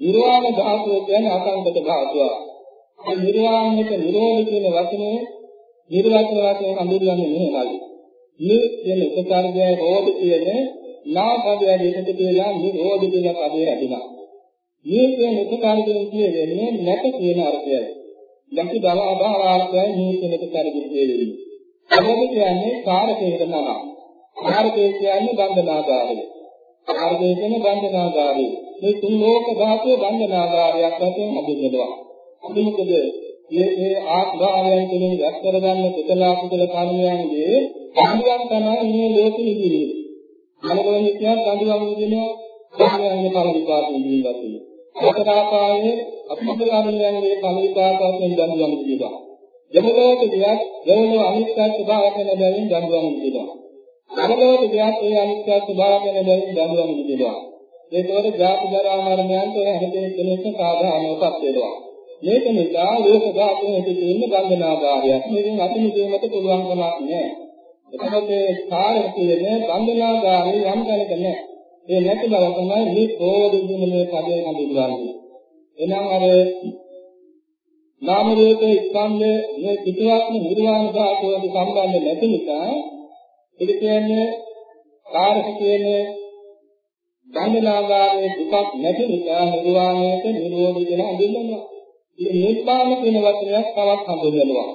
නිර්වාණ ධාතුව කියන්නේ අසංගත ධාතුව. මේ නිර්වාණයට නිරෝධ කියන වචනේ නිර්වචන වශයෙන් හඳුන්වන්නේ මෙහෙමයි. මේ කියන එක කාර්යය රෝධ කියන්නේ නාපදය දෙකට කියලා නිරෝධ කියන පදේ ඇතිවෙනවා. මේ කියන එක කාර්යයෙන් කියන්නේ නැත කියන අර්ථයයි. යටි බව අභාවාර්ථයයි මේ කියන එක කාර්යයෙන් කියන්නේ. රෝධ කියන්නේ කාරකයකට නම. කාරකය කියන්නේ බන්ධනාගාරය. කාරකය කියන්නේ බන්ධනාගාරය. මේ තුන් ලෝක ධාතුවේ බන්ධනාගාරයක් වශයෙන් හඳුන්වනවා. මොකද මේ මේ ආත්මාවයන් තුළින් රැස් කරගන්න කුසල කුසල කර්මයන්ගේ අනුගම් තමයි මේ ලෝකෙ නිදිරේ. මනෝමය කියන අඳුරම් දෙනවා ධර්මයන්ගේ පරිපාලනය ජීවත් වෙනවා. සතරාපායේ අපිටාරණයන්ගේ පරිපාලනයෙන් දඬුවම් දෙනවා. යමලෝක දියත් යමලෝ අනිත්‍ය ස්වභාවයෙන් බැවින් දඬුවම් දෙනවා. අනලෝක දියත් ඒ අනිත්‍ය ස්වභාවයෙන් බැවින් දඬුවම් දෙනවා. ඒකවල ජාති ජරා මරණයන්ට හැදෙන කෙනෙක් සාධාරණවපත් වෙනවා. මේක නිසා ලෝක ධාතුවේ තියෙන බන්ධනාගාරයක්. මේකෙන් අතිමිදීමට පුළුවන් කමක් නැහැ. එතකොට මේ කාර්ය කියන්නේ බන්ධනාගාරේ යම් තැනක නැහැ. ඒ නැති බව තමයි මේ ප්‍රෝධින මේ පදේ හඳුන්වන්නේ. එනම් අර නාම රූපේ ස්කන්ධ මේ පිටුවක්ම නිර්වාණ ධාතුවට සම්බන්ධ නැති නිසා ඒක කියන්නේ කාර්ය කියන්නේ බන්ධනාගාරයේ දුකක් නැති නිසා නිර්වාණයට නිරෝධය කියලා හඳුන්වනවා. ඉතින් නිර්වාණ කියන වචනයක් තවත් හඳුන්වනවා.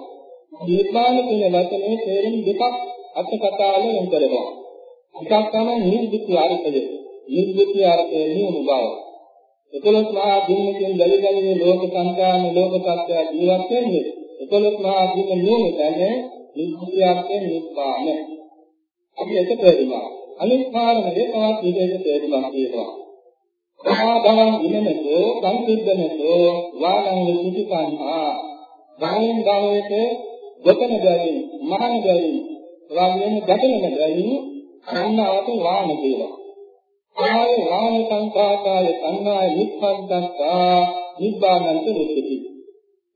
නිර්වාණ කියන වචනේ තේරුම් දෙකක් අට කතාවල වෙන් කරනවා. එකක් තමයි නිර්දිත්‍ය අර්ථය. නිර්දිත්‍ය අර්ථය නියම බව. එතකොට මහා දින්නකින් ගලි ගලි ලෝක සංකාම ලෝක සත්‍ය ජීවත් වෙන්නේ. එතකොට මහා දින්න නියම තැන නිර්දිත්‍ය අර්ථය නිර්වාණ. අපි ඒක තේරුණා. අනිත් කාරණේ තවත් විදිහට තේරුම්ක් තියෙනවා. සමාධං ඉනනකෝ සංසිද්ධනකෝ වාලං විචිකංහා ගායෙන් ගාවේට ගොතන බැවින් මහන බැවින් වගේම ගැටලෙන බැවින් අන්නවට වාන කියලා. ආයේ වාන සංඛාතාය සංඥාය නිස්සද්දත්තා නිබ්බානන්ත රුද්ධති.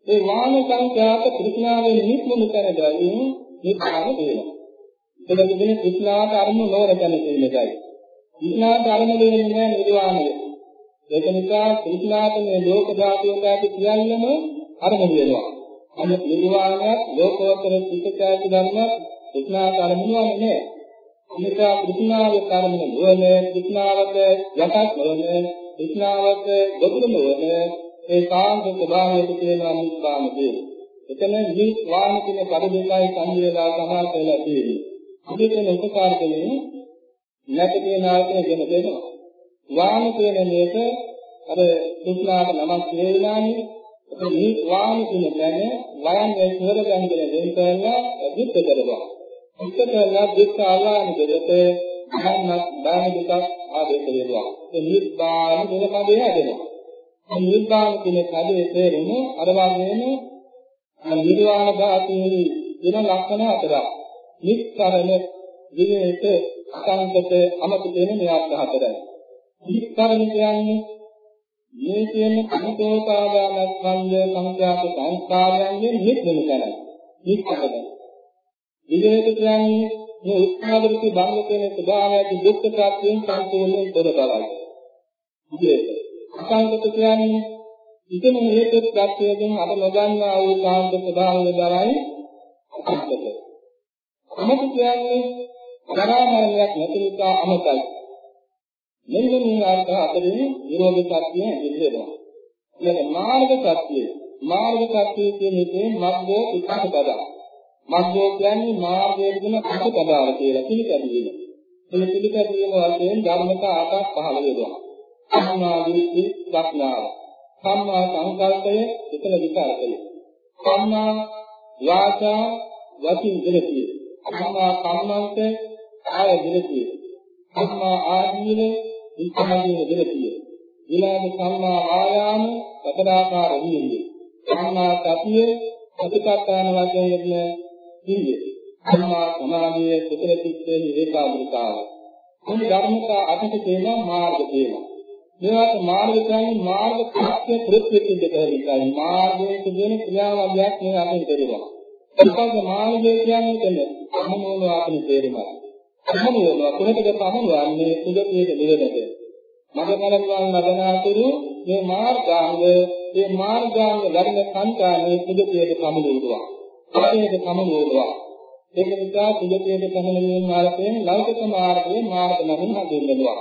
ඒ වාන සංඛාත කෘෂ්ණාවෙන් නික්මුණු කර බැවින් නිබ්බාන වෙනවා. එතකොට මේ කෘෂ්ණාට අරමුණු නොරකන කියලායි. කෘෂ්ණාට අරමුණු වෙන්නේ නැහැ නිර්වාණය. ඒක නිසා කෘෂ්ණාට මේ ලෝක ධාතුන් ගැටි කියන්නම අරමුණු වෙනවා. අනිත් නිර්වාණයත් ලෝකෝත්තර සිතකාති ධර්මයක් තෘෂ්ණා කර්මණුවන්නේ නැහැ. නිසා තෘෂ්ණාවේ කර්මන නොවන තෘෂ්ණාවක යටත් නොවන තෘෂ්ණාවක ගොදුරු නොවන ඒ කාන්ත ස්වභාවයට කියනවා නිස්බාන දේ. එතන නිස්වාන කියන පද දෙකයි සංජයලා සමාන වෙලා තියෙන්නේ. අදිටන උපකාරකයෙන් නැති කියන ආයතන ගැන දෙනවා. වාන කියන මේක අර තෘෂ්ණාවට නමක් වේලානේ ඒ නිස්වාන කියන දැන වයන් වේ ස්වර ගැන්ගෙන දෙන්න කරලා විත්ත කරනවා. විත්ත කරලා දුක් ආලාන දෙකට ධර්මයක් බාහිර දුක් ආදේශ වෙනවා. ඒ නිබ්බාන කියන පදේ හැදෙනවා. මේ නිබ්බාන කියන පදේ තේරුම අර වගේම නිර්වාණ ධාතුවේ වෙන ලක්ෂණ හතරක්. නිස්කරණ, විවේක, අසංකත, අමත කියන මේ අර්ථ හතරයි. නිස්කරණ කියන්නේ මේ කියන අනුතෝපාදානස්කන්ධ සංඛ්‍යාත සංස්කාරයන්ගෙන් නික්මෙන තැනයි. නිස්කරණ. විවේක කියන්නේ මේ උත්පාදිත බංග කියන ස්වභාවයෙන් දුක්ඛ ප්‍රත්‍යයෙන් සම්පූර්ණයෙන් තොර බවයි. විවේක. අසංකත කියන්නේ ඉතින් හේතු ප්‍රත්‍යයෙන් අර නොදන්නා වූ කාන්ත ස්වභාවය දරයි අසංකත. අමත කියන්නේ ජරා මරණයක් නැති නිසා අමතයි. මෙන්න මේ අර්ථ අතරින් නිරෝධ සත්‍යය ඉදිරියනවා. එතන මාර්ග සත්‍යය මාර්ග සත්‍යය කියන එකේ මග්ගෝ විකාශ පදයක්. මග්ගෝ කියන්නේ මාර්ගයේ දෙන ප්‍රතිපදාව කියලා පිළිපැදීම. මේ පිළිපැදීම වශයෙන් ධර්මතා ආකාර පහළ වෙනවා. සම්මා දිට්ඨි ප්‍රඥාව. සම්මා සංකල්පය එතන විකාරකය. සම්මා වාචා වචින් දෙලතිය. සම්මා කම්මන්ත ආය දෙලතිය. සම්මා ආජීව ඉස්හාගේ දෙලතිය. ඊළඟ සම්මා ආයාම සතරාකාර වීර්යය. සම්මා සතිය සතිපට්ඨාන වශයෙන් යෙදෙන ඉන්නේ. සම්මා සමාධිය සුතර චිත්තේ ඒකාග්‍රතාව. මේ ධර්මතා අටක තියෙන මාර්ග තියෙනවා. මේවට මාර්ග කියන්නේ මාර්ග ප්‍රත්‍ය ප්‍රතිපදිත කරගන්නයි. මාර්ගයේ කියන ක්‍රියාවලියක් මේ අපෙන් කරනවා. ඒකත් මාර්ගය කියන්නේ තමයි අනුමෝල අපේ තේරුමයි. අනුමෝල කොහෙටද පහළවන්නේ සුගතියේ නිරදට. මගකලන්වන් නදනාතුරු මේ මාර්ගාංග මේ මාර්ගාංග ධර්ම සංකානේ සුගතියේ පහළවුවා. සත්‍යයට සමනෝලවා. ඒක නිසා පිළිපෙද පහළවීම මාර්ගයෙන් ලෞකික මාර්ගයේ මාර්ග නමින් හඳුන්වනවා.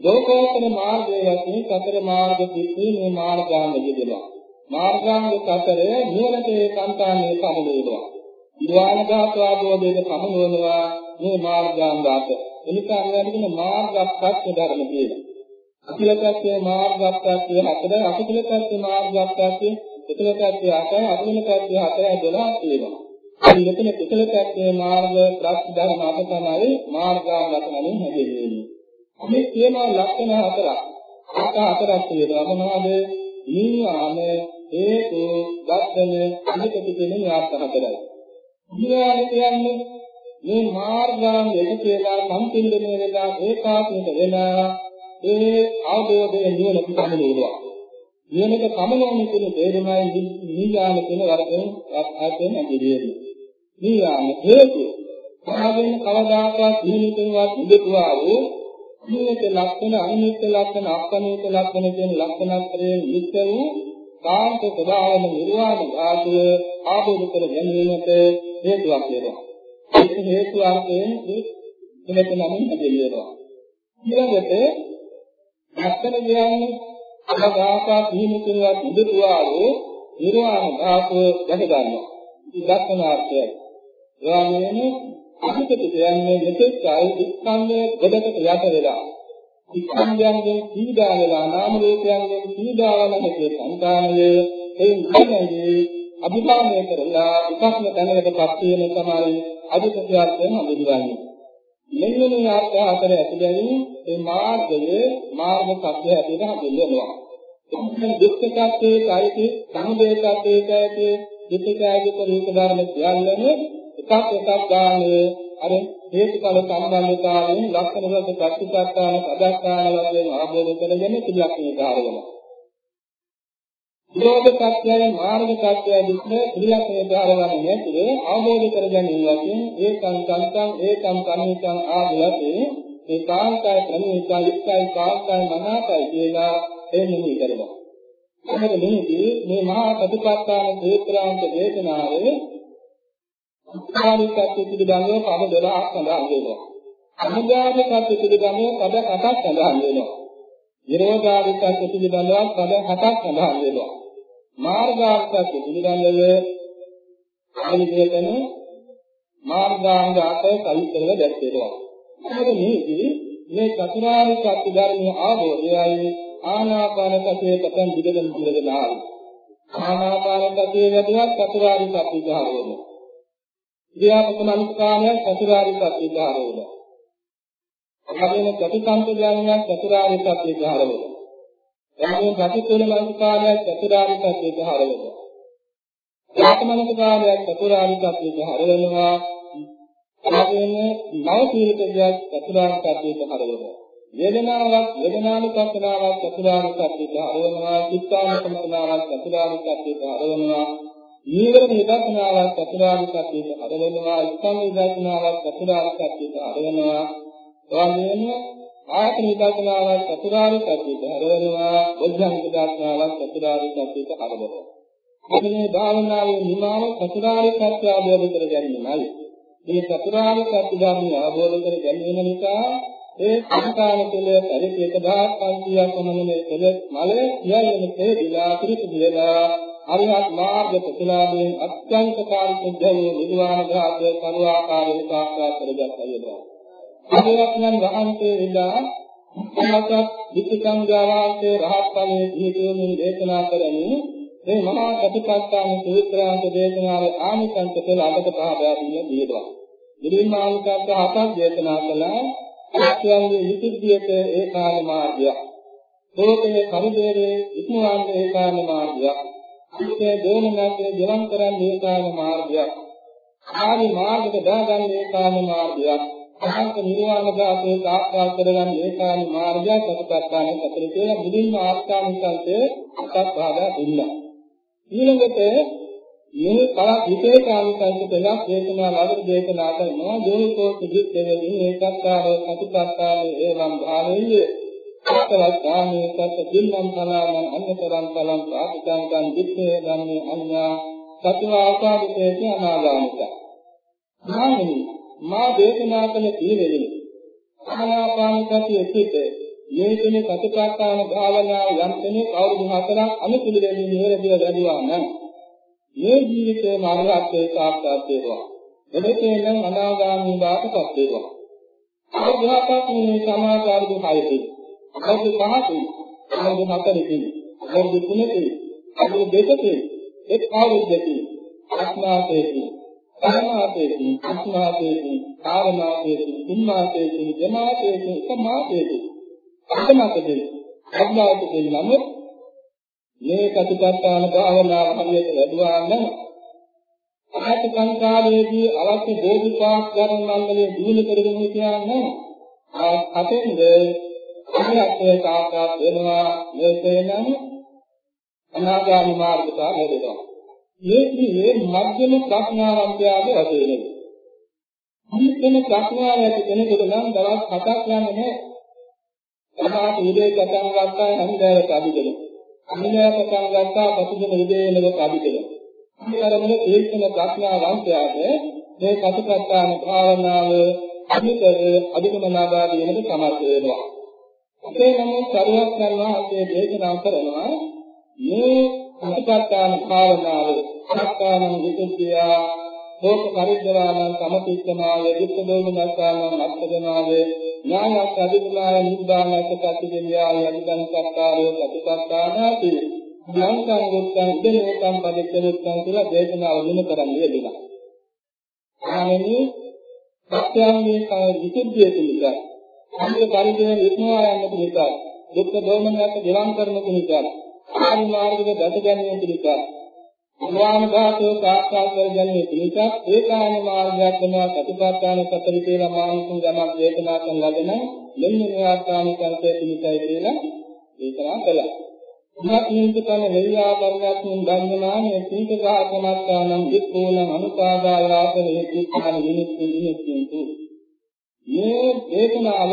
ලෝකෝත්තර මාර්ගයේ වශයෙන් සතර මාර්ග පිටේ මේ මාර්ගාංග යෙදෙනවා. මාර්ගාංග සතර නිවනතේ සංකාණයේ සමනෝලවා. ඊවාන ධාතු ආභෝධයේ සමනෝලවා මේ මාර්ගාංග අත. එනිසා අරගෙන මාර්ගප්‍රත්‍ය ධර්ම කියනවා. අකිලපත්‍ය මාර්ගප්‍රත්‍ය හතර අකිලපත්‍ය මාර්ගප්‍රත්‍ය කුසල පැත්තේ අටයි අකුසල පැත්තේ හතරයි 12 තියෙනවා. අපි මෙතන කුසල පැත්තේ මාර්ග ප්‍රත්‍ය ධර්ම අප තමයි මාර්ගාංග ලක්ෂණයෙන් හැදෙන්නේ. මේ තියෙන ලක්ෂණ හතරක්. අට හතරක් තියෙනවා. මොනවද? නිවාම හේතු දර්ශන අනිකති කියන යාත්‍ර හතරයි. ඊළඟ කියන්නේ මේ මාර්ගාංග එක කියලා සම්පින්දනය වෙලා ඒකාත්මික වෙලා ඒ අවබෝධයේ නිවන පිටම නේනවා. නියමිත කමලෝණ කියන තේරුමයි නීයාම කියන වර්ගයෙන් අර්ථයෙන් ඇදෙන්නේ. නීයාම හේතු සාධන කවදාකවත් නිමිතවත් උදෙතුවා වූ නිමිත ලක්ෂණ අනිමිත ලක්ෂණ අපනිත ලක්ෂණ කියන ලක්ෂණත්‍රයෙන් යුක්ත වූ කාන්ත ස්වභාවන නිර්වාණ ධාතුව ආબોධ කර ගැනීමට හේතුවක් වෙනවා. ඒක හේතු අර්ථයෙන් මෙතන නම් ඇදෙනවා. ඊළඟට ලක්ෂණ කියන්නේ අහදාසා පිහිමුතුනවත් උදුතුවාලෝ නිර්වාණ ධාතුව දැක ගන්නවා. ඉලක්කනාර්ථයයි. එවාමෙන අහිතට කියන්නේ මෙතෙක් කාල ස්කන්ධය ගොඩකට යට වෙලා ස්කන්ධයන්ගෙන් පීඩා වෙලා නාම රූපයන්ගෙන් පීඩා වන හැකේ සංකානයේ ඒ නිකන්නේ අභිභාවනය කරලා උපස්ම තැනකටපත් වෙන තමයි අධිපත්‍යයෙන් හඳුන්වන්නේ. මෙන්න මේ අර්ථ හතර ඇතුළතින් මේ මාර්ගයේ මාර්ග සත්‍ය හැටියට හඳුන්වනවා. එතන දුක්ඛ සත්‍යයේ කායික සමුදය සත්‍යයේ කායික දුක්ඛායික රූප ධර්ම සියල්ලම එකක් එකක් ගානේ අර හේතුඵල සම්බන්ධතාවයෙන් ලක්ෂණ වල ප්‍රතිපත්තාන පදස්ථාන වශයෙන් ආબોධ කරගෙන පිළියක් නිදාරනවා. නිරෝධ සත්‍යය මාර්ග සත්‍යය දුක්ඛ ත්‍රිලක්ෂණ ධාරවන්නේ නැතිව අවබෝධ කර ගැනීම වශයෙන් ඒකං සංතං ඒකං කම්මිතං ආදියතේ ඒ කාන්තය ප්‍රණීතයි ඉස්සයි කාන්තය මනාතයි කියලා එන්නේ කරනවා. එහෙනම් මෙහිදී මේ මහා ප්‍රතිපත්තාන සූත්‍රාන්ත දේශනාවේ උත්පාදිත සත්‍ය පිළිබඳව පද 12ක් සඳහන් වෙනවා. අනුගාමී සත්‍ය පිළිබඳව පද 8ක් සඳහන් වෙනවා. නිරෝධාරික සත්‍ය පිළිබඳව පද 7ක් සඳහන් වෙනවා. මාර්ගාර්ථ සත්‍ය පිළිබඳව අනිදේතන මාර්ගාංග අට කලිතරව දැක්වෙනවා. මොකද මේකේ මේ චතුරාර්ය සත්‍ය ධර්මයේ ආභෝධයයි ආනාපාන සතියේ පතන් දිගටම දිගටම ආවි. ආනාපාන සතියේ වැඩිවත් චතුරාර්ය සත්‍ය ධර්මය. ක්‍රියාපක මනස්කාමය චතුරාර්ය සත්‍ය ධර්මය. එහගෙන ප්‍රතිසංකේතයන්යක් චතුරාර්ය සත්‍ය විහාර වෙනවා. එහගෙන ප්‍රතිතුල මනසකාරයක් චතුරාර්ය සත්‍ය විහාර වෙනවා. ආත්මනසකාරයක් චතුරාර්ය සත්‍ය විහාර වෙනවා. එහගෙන නවසීලිකයක් චතුරාර්ය සත්‍ය විහාර වෙනවා. වේදනාවක් වේදනානුපස්සනාවක් චතුරාර්ය සත්‍ය විහාර වෙනවා. චිත්තානුපස්සනාවක් චතුරාර්ය සත්‍ය විහාර වෙනවා. නීවරණ විදර්ශනාවක් චතුරාර්ය සත්‍ය විහාර වෙනවා. ස්කන්ධ විදර්ශනාවක් චතුරාර්ය සත්‍ය විහාර වෙනවා. එවැගේම ආයතන විදර්ශනාවක් චතුරාර්ය සත්‍යයට හරවනවා බුද්ධං විදර්ශනාවක් චතුරාර්ය සත්‍යයට හරවනවා මේ භාවනාවේ නිමාව චතුරාර්ය සත්‍ය අවබෝධ කර ගැනීමයි මේ චතුරාර්ය සත්‍ය ධර්මය අවබෝධ කර ගැනීම නිසා ඒ සංකාන තුළ පරිපේක 1500ක් වමනේ පෙළ මල සියල්ලම තේරිලා පිරිසිදු වෙලා අරිහත් මාර්ග ප්‍රතිලාභයෙන් අත්‍යන්ත කාර්යසිද්ධ වූ නිර්වාණ ධාතය සරුවාකාරයෙන් සාක්ෂාත් කරගත් අයදා අරවත්යන් වහන්සේ විලා සමතක් විචිකංගාවාසේ රහත් ඵලයේ දීතුමින් දේශනා කරමින් මේ මහා සතිපට්ඨාන සූත්‍රාන්ත දේශනාවේ ආනිසංස පෙළ අගට පහදා දී දීලා. ඉදින් ආනිසංස හතක් දේශනා කළා. සත්‍යයේ විසුද්ධියට ඒකාල මාර්ගයක්. ලෝකයේ පරිදේරේ ඉක්මවන්නේ ඒකාල මාර්ගයක්. අනිත්‍ය දෝමනාගේ ජීවන් කරන්නේ ඒකාල මාර්ගයක්. ආරි මාර්ගක දාගන්නේ ඒකාල මාර්ගයක්. අහංක නිර්වාණ ධාතුව සාක්ෂාත් කරගන්න ඒකානි මාර්ගය සතරපත්තානේ සතර කියලා මුලින්ම ආස්ථානිකන්තේ අටක් භාගා දුන්නා. ඊළඟට මේ කල විශේෂානිකන්ත දෙකක් දේශනා ලබන දේශනා කරනවා. යෝනිකෝ සුද්ධිතෙදී ඒකත්තාරෝ සතිපත්තානේ ඒවම් භාවෙය. සතරත්තානේ සත දින්නම් කලාමන් අන්නතරම් කලම් පාටිකංකං දිත්තේ ධම්මේ අඤ්ඤා. සතුආකාදිතේ අනාගාමික. ඥානෙනි මා දේශනා කළ පිළිවෙලින් ආනාපාන සතිය සිට මේ දින සතිපට්ඨාන භාවනාව යම් කෙනෙක් අවුරුදු හතරක් අනුපිළිවෙලින් නිවැරදිව වැඩිවා නම් මේ ජීවිතේ මාර්ගයේ සාක්ෂාත් වෙනවා. එමෙතේ නම් අනාගාමී වාටපත් වෙනවා. අවබෝධයක් මේ සමාකාරක හයදී. අවුරුදු පහකදී අවුරුදු හතරකදී අවුරුදු තුනකදී අවුරුදු දෙකකදී එක් අවුරුද්දකදී අස්නාතේදී සාමාතේති අස්මාතේති කාරණාතේති ඉන්නාතේති ජමාතේති සමාතේති අදමතේ අඥාතේ නම් මේ කටිපත්තාන භාවනාව හරියට ලැබුවා නම් අහත සංකාරයේදී අවශ්‍ය බෝධිපාක් කරන මණ්ඩලයේ දිනු කරගෙන කියන්නේ අතෙන්ද අනිත්‍ය සාකාර වෙනවා මේකේ නම් අනාගාමී මාර්ගයට ලැබෙනවා ඒකේ මධ්‍යම ප්‍රඥාවන්තයාගේ වශයෙන්. අනිත්‍යම ප්‍රඥාව ඇති කෙනෙකුට නම් දවස් 7ක් යන්නේ නැහැ. සමහර ඉලේ පටන් ගත්තා හන්දෑවට අදිදෙන. අනිවාර්ය පටන් ගත්තා පසුදින ඉදේනක අදිදෙන. ඊළඟට තීක්ෂණ ප්‍රඥාවන්තයාට මේ කටපත්තාන භාවනාව අනිතර අධිගමනාදා දීමට සමර්ථ වෙනවා. ඒ නමුත් සරුවක් කරනවා අපේ දේශනා කරනවා මේ සතිපට්ඨාන භාවනාව සක්කානං විසුද්ධිය ලෝක පරිද්දවානං සමතික්කමාය දුක්ඛ දෝමනස්සානං අත්ථගමාය ඥානත් අධිගුණාය නිබ්බානත් කතිදෙනියාය අධිගන් සක්කාරෝ සතිපට්ඨානාති ඥානං ගුත්තං දෙනේකම් පදිච්චලුත්තං කියලා දේශනාව වෙන කරන්නේ යෙදුණා. ආනෙනි සත්‍යංගේ විසුද්ධිය පිළිබඳ අන්‍ය පරිදේ විස්මවා යන්නට නිසා දුක්ඛ දෝමනත් දිලං කරන කෙනෙක් ආරි මාර්ගයේ දැක ගැනීම පිළිබඳ නිවාන ධාතුව සාක්ෂාත් කර ගැනීම පිළිබඳ ඒකාන මාර්ගයක් වෙනවා සතිපට්ඨාන සතරි කියලා මානසික ගමන් වේදනා කරන ලගෙන මෙන්න මේ ආස්ථානිකල්පය පිළිසයි කියලා දේශනා කළා. ඉහත් නින්දකන වෙරියාකරණයන් ධම්මනාමේ සීතගාතමත්තානම් වික්ඛෝණ අනුපාදායාසනේ කිච්ඡාන විනිස්සු විනිස්සු මේ දේශනාව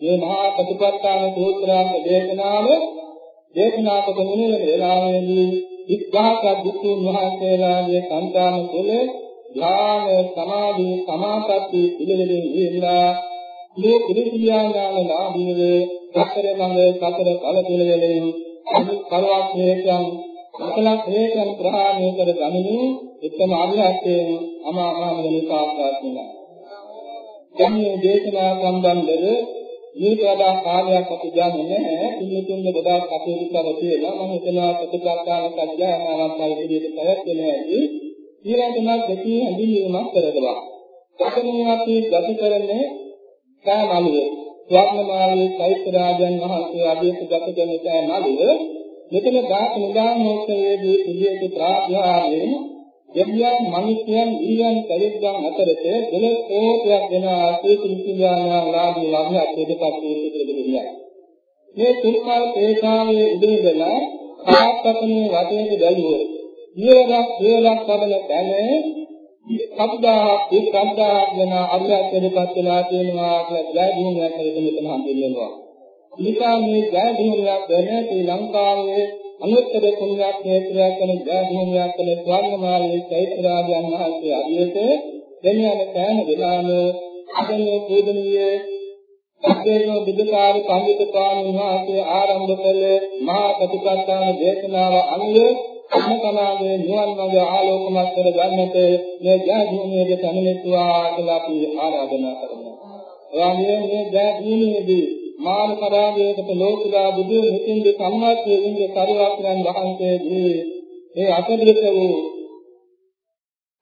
මේ මහා ප්‍රතිපත්තාන සූත්‍රාන්ත දේශනාව දේශනා කොට මුනිවර වේලාවේදී ඉක්ඛාක දුක්ඛින් වහන්සේලාගේ සංකාම තුළ ධ්‍යාන සමාධි සමාපatti පිළිවෙලින් ඉන්නා මේ පිළිසියාඥාන ලාභීවේ සතර මඟ සතර ඵල පිළිවෙලින් අනිත් කරවක් හේතයන් සකලක් හේතයන් ප්‍රහාණය කර ගනිමින් එකම අභිහත්යෙන් අමා මහ නිවන සාක්ෂාත් වෙනවා. දැන් මේ දේශනා සම්බන්ධව මේක වඩා කාලයක් අපි ගන්නේ නැහැ. ඉන්නතුන්ද ගොඩාක් කටයුතු කරලා තියෙනවා. මම හිතනවා ප්‍රතිපත්තාන සත්‍යයනාවක් වගේ විදිහට පැවැත්වෙන ඇති. ඊළඟට නම් දෙකේ ඇඳිල්ලීමක් කරගලා. ප්‍රථමයෙන් අපි ගත කරන්නේ කාමලුවේ. ස්වර්ණමාලී චෛත්‍ය රාජන් වහන්සේ අධික ගතගෙන යන නළුව මෙතන දාස නිදානෝත්සවයේදී පිළියෙත ප්‍රාත්‍යාවෙන් යම්යම් මිනිසයන් ඊයන් පරිද්දන් අතරත දෙලොස් කෝටියක් දෙන ආශ්‍රී ත්‍රිපියානා ලාභී ලාභයක් දෙපත් වී මේ තුන්කල් ඒකාවේ ඉඳලා කාත්තකනේ වටේට බැලුවොත් ඊළඟ ඊළඟ පදන තැනේ සබ්දාහක් ඒ සබ්දාහක් වෙන අරියත්වයටපත් වෙලා තියෙනවා කියලා ජයදීනයක් කියලා මෙතන හම්බෙන්නවා. නිසා මේ ජයදීනයක් වෙන ශ්‍රී ලංකාවේ අනුත්තර කුණ්‍යක් හේතුවක් වෙන ජයදීනයක් වෙන ස්වර්ණමාලී චෛත්‍යරාජයන් වහන්සේ අධියත දෙවියන් සෑම දිනම අදනේ පූජනීය සත්‍යේන බුදුකාර පඬිත ස්වාමීන් වහන්සේ ආරම්භ කළ මහා ප්‍රතිපත්තාන දේශනාව අනුව අන්නකලාවේ නිවන් මාර්ග ආලෝකමත් කර ගන්නට මේ ජයභූමියේ තනිනෙත්වා කියලා අපි ආරාධනා කරනවා. එවාගේ මේ ජයභූමියේදී මානක රාජයකට ලෝකුරා බුදු හිතින්ගේ සම්මාත්‍ය වින්ද පරිවර්තනයන් වහන්සේදී ඒ අතදිත වූ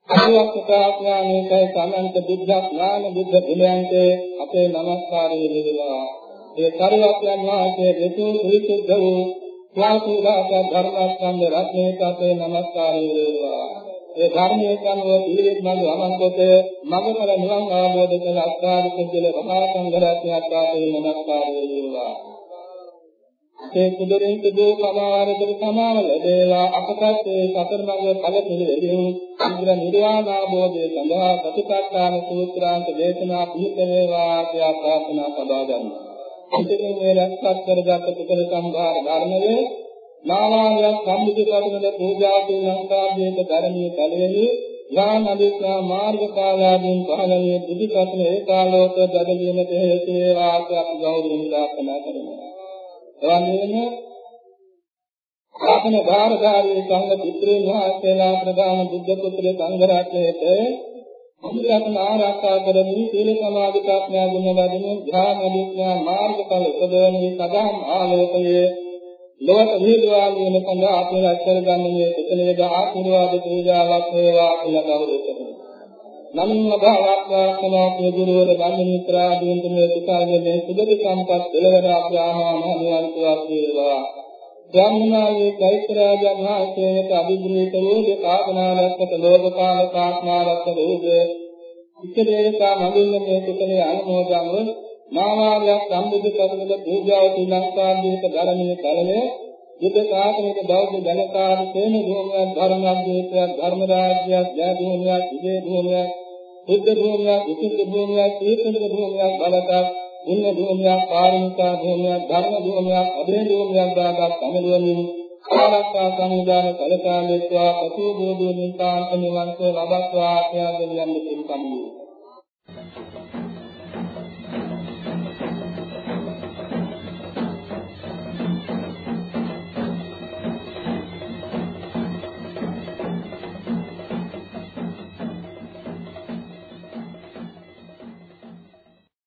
අනුවක්තාඥානයේ සමන්ත බුද්ධ ඥාන බුද්ධ පිළියන්ට අපේ নমස්කාරය දෙවිලා ඒ පරිවර්තන වාසේ ඍතු සුවිසුද්ධ වූ ස්වාසුලාස ධර්මස්කන්ධ රත්නයේ අපේ নমස්කාරය දෙවිලා ඒ ධර්මයේ කනුව පිළිවෙත් මඟ අමංකොට මඟඵල නිවන් අවබෝධ කළ අත්කාරික කියලා මහා සංඝ රත්නයට අපේ নমස්කාරය වේවා. ඒ කුදරින් කුදෝ සමාවරදක සමාව ලැබේවා අපට ඒ සතර මඟ ඵල පිළිවෙලින් ඉන්ද්‍ර නිර්වාණ අවබෝධය සඳහා ප්‍රතිපත්තාන සූත්‍රාන්ත දේශනා පිහිට වේවා කියලා ප්‍රාර්ථනා සබා ගන්නවා. ඉතින් මේ රැස්පත් කරගත් කුසල සම්භාර ධර්මයේ නාවාලයක් සම්මුති කරගෙන පූජා කරන ලංකාවේ ධර්මයේ කලෙහි ඥාන අධික්ෂා මාර්ග කාලාදීන් පහළවේ බුදුපත්න ඒකාලෝක දඩලියනට හේතු වේවා අපි ගෞරවයෙන් ප්‍රාර්ථනා කරනවා. එවැන්නේම ආපන භාරකාරී සංඝ පිටුන් වහන්සේලා ප්‍රධාන බුද්ධ පුත්‍ර සංඝ රත්නයේ අනුරාධන ආරක්ෂා කරමින් සීල සමාධි ප්‍රඥා ගුණ වදින ධ්‍යාන විඥා මාර්ගඵල උපදවන්නේ සදාම් ආලෝකයේ ලොවට විහිදුවා වීම සඳහා අපි රැස්කර ගන්නේ කුසලයේ ආශිර්වාද පූජාවක් වේවා කියලා ගෞරව කරනවා. නමින් භාවත්වාක්ෂණෝ ගුරුවර බන්ධ මිත්‍රාදීන් තුමේ කුසලයේ සුබති සම්පත් දෙලවර අප්‍රාහා මහ නිවන් සුවක් වේවා. ධම්මනායේ චෛත්‍යරාජන් වහන්සේට අභිග්‍රහිත වූ කාමනාලක්ෂක ලෝකපාල කාත්මාලක්ෂක රූප ඉච්ඡදේශා මඟින් මේ කුසලයේ අනුමෝදන්ව නාමාලයක් සම්බුද්ධ කරගෙන පූජාව ශ්‍රී ලංකාදීක ධර්මයේ කලනේ යුද්ධ සාසනික බෞද්ධ ජනතාවට තේම භූමියක් ධර්මාභ්‍යේතයක් ධර්ම රාජ්‍යයක් ජය භූමියක් විජය භූමියක් බුද්ධ භූමියක් විසුද්ධි භූමියක් තීර්ථක භූමියක් බලතක් පුණ්‍ය භූමියක් පාරමිතා භූමියක් ධර්ම භූමියක් අභේ භූමියක් දාගත් සමළුවමින් ආරක්ෂා සංවිධාන කලකාලෙත්වා පසු බෝධි නිකාන්ත නිවන්ස ලබත්වා ආඛ්‍යාත දෙවියන් දෙපින් සම්මුතිය